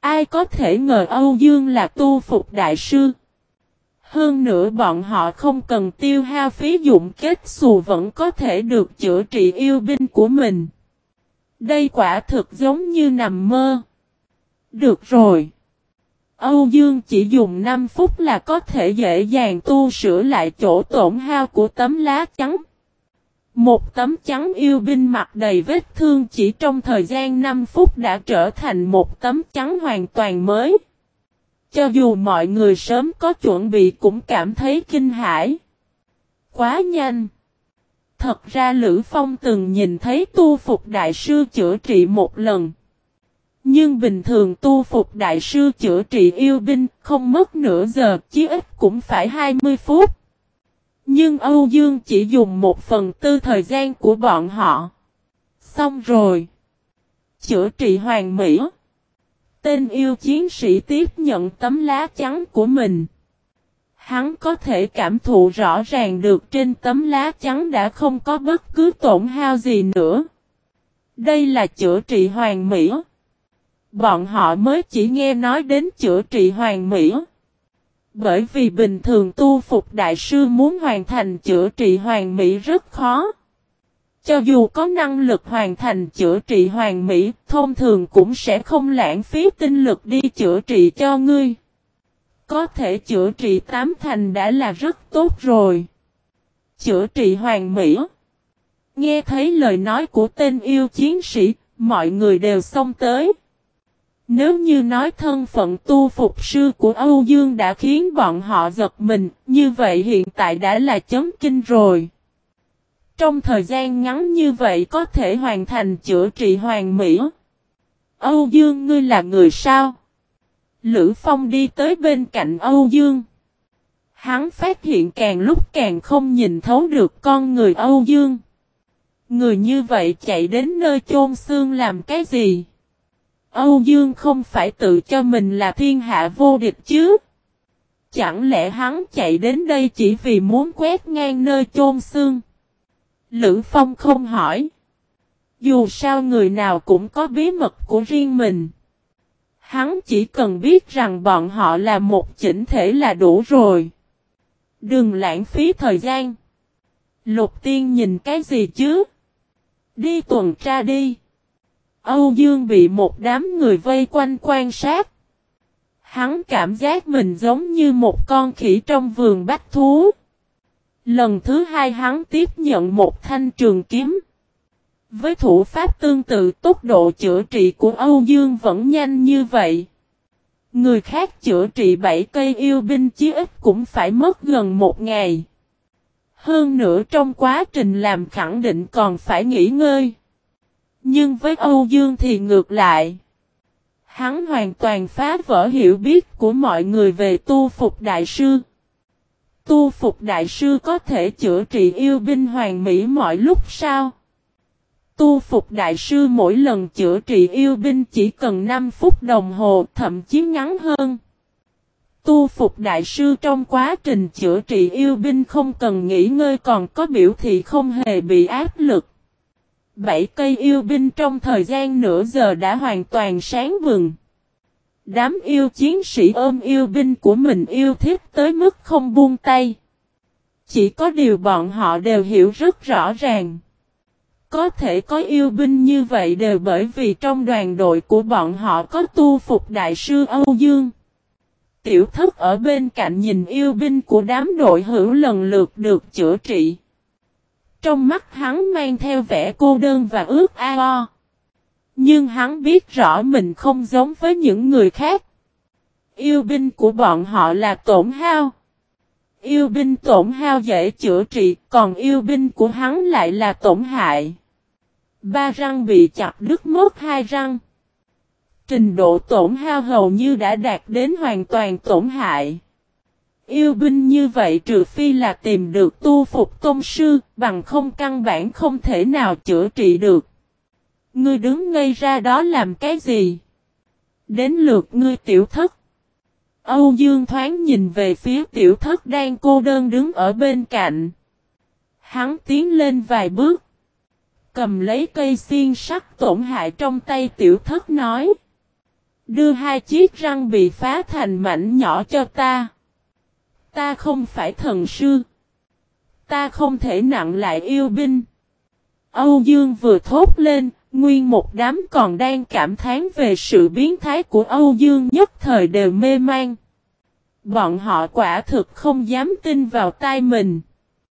Ai có thể ngờ Âu Dương là tu phục đại sư. Hơn nữa bọn họ không cần tiêu hao phí dụng kết xù vẫn có thể được chữa trị yêu binh của mình. Đây quả thực giống như nằm mơ. Được rồi. Âu Dương chỉ dùng 5 phút là có thể dễ dàng tu sửa lại chỗ tổn hao của tấm lá trắng. Một tấm trắng yêu binh mặt đầy vết thương chỉ trong thời gian 5 phút đã trở thành một tấm trắng hoàn toàn mới. Cho dù mọi người sớm có chuẩn bị cũng cảm thấy kinh hãi. Quá nhanh. Thật ra Lữ Phong từng nhìn thấy tu phục đại sư chữa trị một lần. Nhưng bình thường tu phục đại sư chữa trị yêu binh không mất nửa giờ, chí ít cũng phải 20 phút. Nhưng Âu Dương chỉ dùng một phần tư thời gian của bọn họ. Xong rồi. Chữa trị hoàng mỹ. Tên yêu chiến sĩ tiếp nhận tấm lá trắng của mình. Hắn có thể cảm thụ rõ ràng được trên tấm lá trắng đã không có bất cứ tổn hao gì nữa. Đây là chữa trị hoàng mỹ. Bọn họ mới chỉ nghe nói đến chữa trị hoàng mỹ. Bởi vì bình thường tu phục đại sư muốn hoàn thành chữa trị hoàng mỹ rất khó. Cho dù có năng lực hoàn thành chữa trị hoàn mỹ, thông thường cũng sẽ không lãng phí tinh lực đi chữa trị cho ngươi. Có thể chữa trị tám thành đã là rất tốt rồi. Chữa trị hoàn mỹ. Nghe thấy lời nói của tên yêu chiến sĩ, mọi người đều xông tới. Nếu như nói thân phận tu phục sư của Âu Dương đã khiến bọn họ giật mình, như vậy hiện tại đã là chấm kinh rồi. Trong thời gian ngắn như vậy có thể hoàn thành chữa trị hoàn mỹ. Âu Dương, ngươi là người sao? Lữ Phong đi tới bên cạnh Âu Dương. Hắn phát hiện càng lúc càng không nhìn thấu được con người Âu Dương. Người như vậy chạy đến nơi chôn xương làm cái gì? Âu Dương không phải tự cho mình là thiên hạ vô địch chứ? Chẳng lẽ hắn chạy đến đây chỉ vì muốn quét ngang nơi chôn xương? Lữ Phong không hỏi. Dù sao người nào cũng có bí mật của riêng mình. Hắn chỉ cần biết rằng bọn họ là một chỉnh thể là đủ rồi. Đừng lãng phí thời gian. Lục tiên nhìn cái gì chứ? Đi tuần tra đi. Âu Dương bị một đám người vây quanh quan sát. Hắn cảm giác mình giống như một con khỉ trong vườn bách thú. Lần thứ hai hắn tiếp nhận một thanh trường kiếm. Với thủ pháp tương tự, tốc độ chữa trị của Âu Dương vẫn nhanh như vậy. Người khác chữa trị 7 cây yêu binh chí ít cũng phải mất gần một ngày. Hơn nữa trong quá trình làm khẳng định còn phải nghỉ ngơi. Nhưng với Âu Dương thì ngược lại. Hắn hoàn toàn phá vỡ hiểu biết của mọi người về tu phục đại sư. Tu phục đại sư có thể chữa trị yêu binh hoàng mỹ mọi lúc sao? Tu phục đại sư mỗi lần chữa trị yêu binh chỉ cần 5 phút đồng hồ, thậm chí ngắn hơn. Tu phục đại sư trong quá trình chữa trị yêu binh không cần nghỉ ngơi còn có biểu thị không hề bị áp lực. Bảy cây yêu binh trong thời gian nửa giờ đã hoàn toàn sáng vừng. Đám yêu chiến sĩ ôm yêu binh của mình yêu thích tới mức không buông tay. Chỉ có điều bọn họ đều hiểu rất rõ ràng. Có thể có yêu binh như vậy đều bởi vì trong đoàn đội của bọn họ có tu phục đại sư Âu Dương. Tiểu thất ở bên cạnh nhìn yêu binh của đám đội hữu lần lượt được chữa trị. Trong mắt hắn mang theo vẻ cô đơn và ước ao. Nhưng hắn biết rõ mình không giống với những người khác. Yêu binh của bọn họ là tổn hao. Yêu binh tổn hao dễ chữa trị, còn yêu binh của hắn lại là tổn hại. Ba răng bị chặt đứt mất hai răng. Trình độ tổn hao hầu như đã đạt đến hoàn toàn tổn hại. Yêu binh như vậy trừ phi là tìm được tu phục tôn sư, bằng không căn bản không thể nào chữa trị được. Ngươi đứng ngây ra đó làm cái gì? Đến lượt ngươi tiểu thất. Âu Dương thoáng nhìn về phía tiểu thất đang cô đơn đứng ở bên cạnh. Hắn tiến lên vài bước. Cầm lấy cây xiên sắt tổn hại trong tay tiểu thất nói. Đưa hai chiếc răng bị phá thành mảnh nhỏ cho ta. Ta không phải thần sư. Ta không thể nặng lại yêu binh. Âu Dương vừa thốt lên, nguyên một đám còn đang cảm thán về sự biến thái của Âu Dương nhất thời đều mê man. Bọn họ quả thực không dám tin vào tai mình.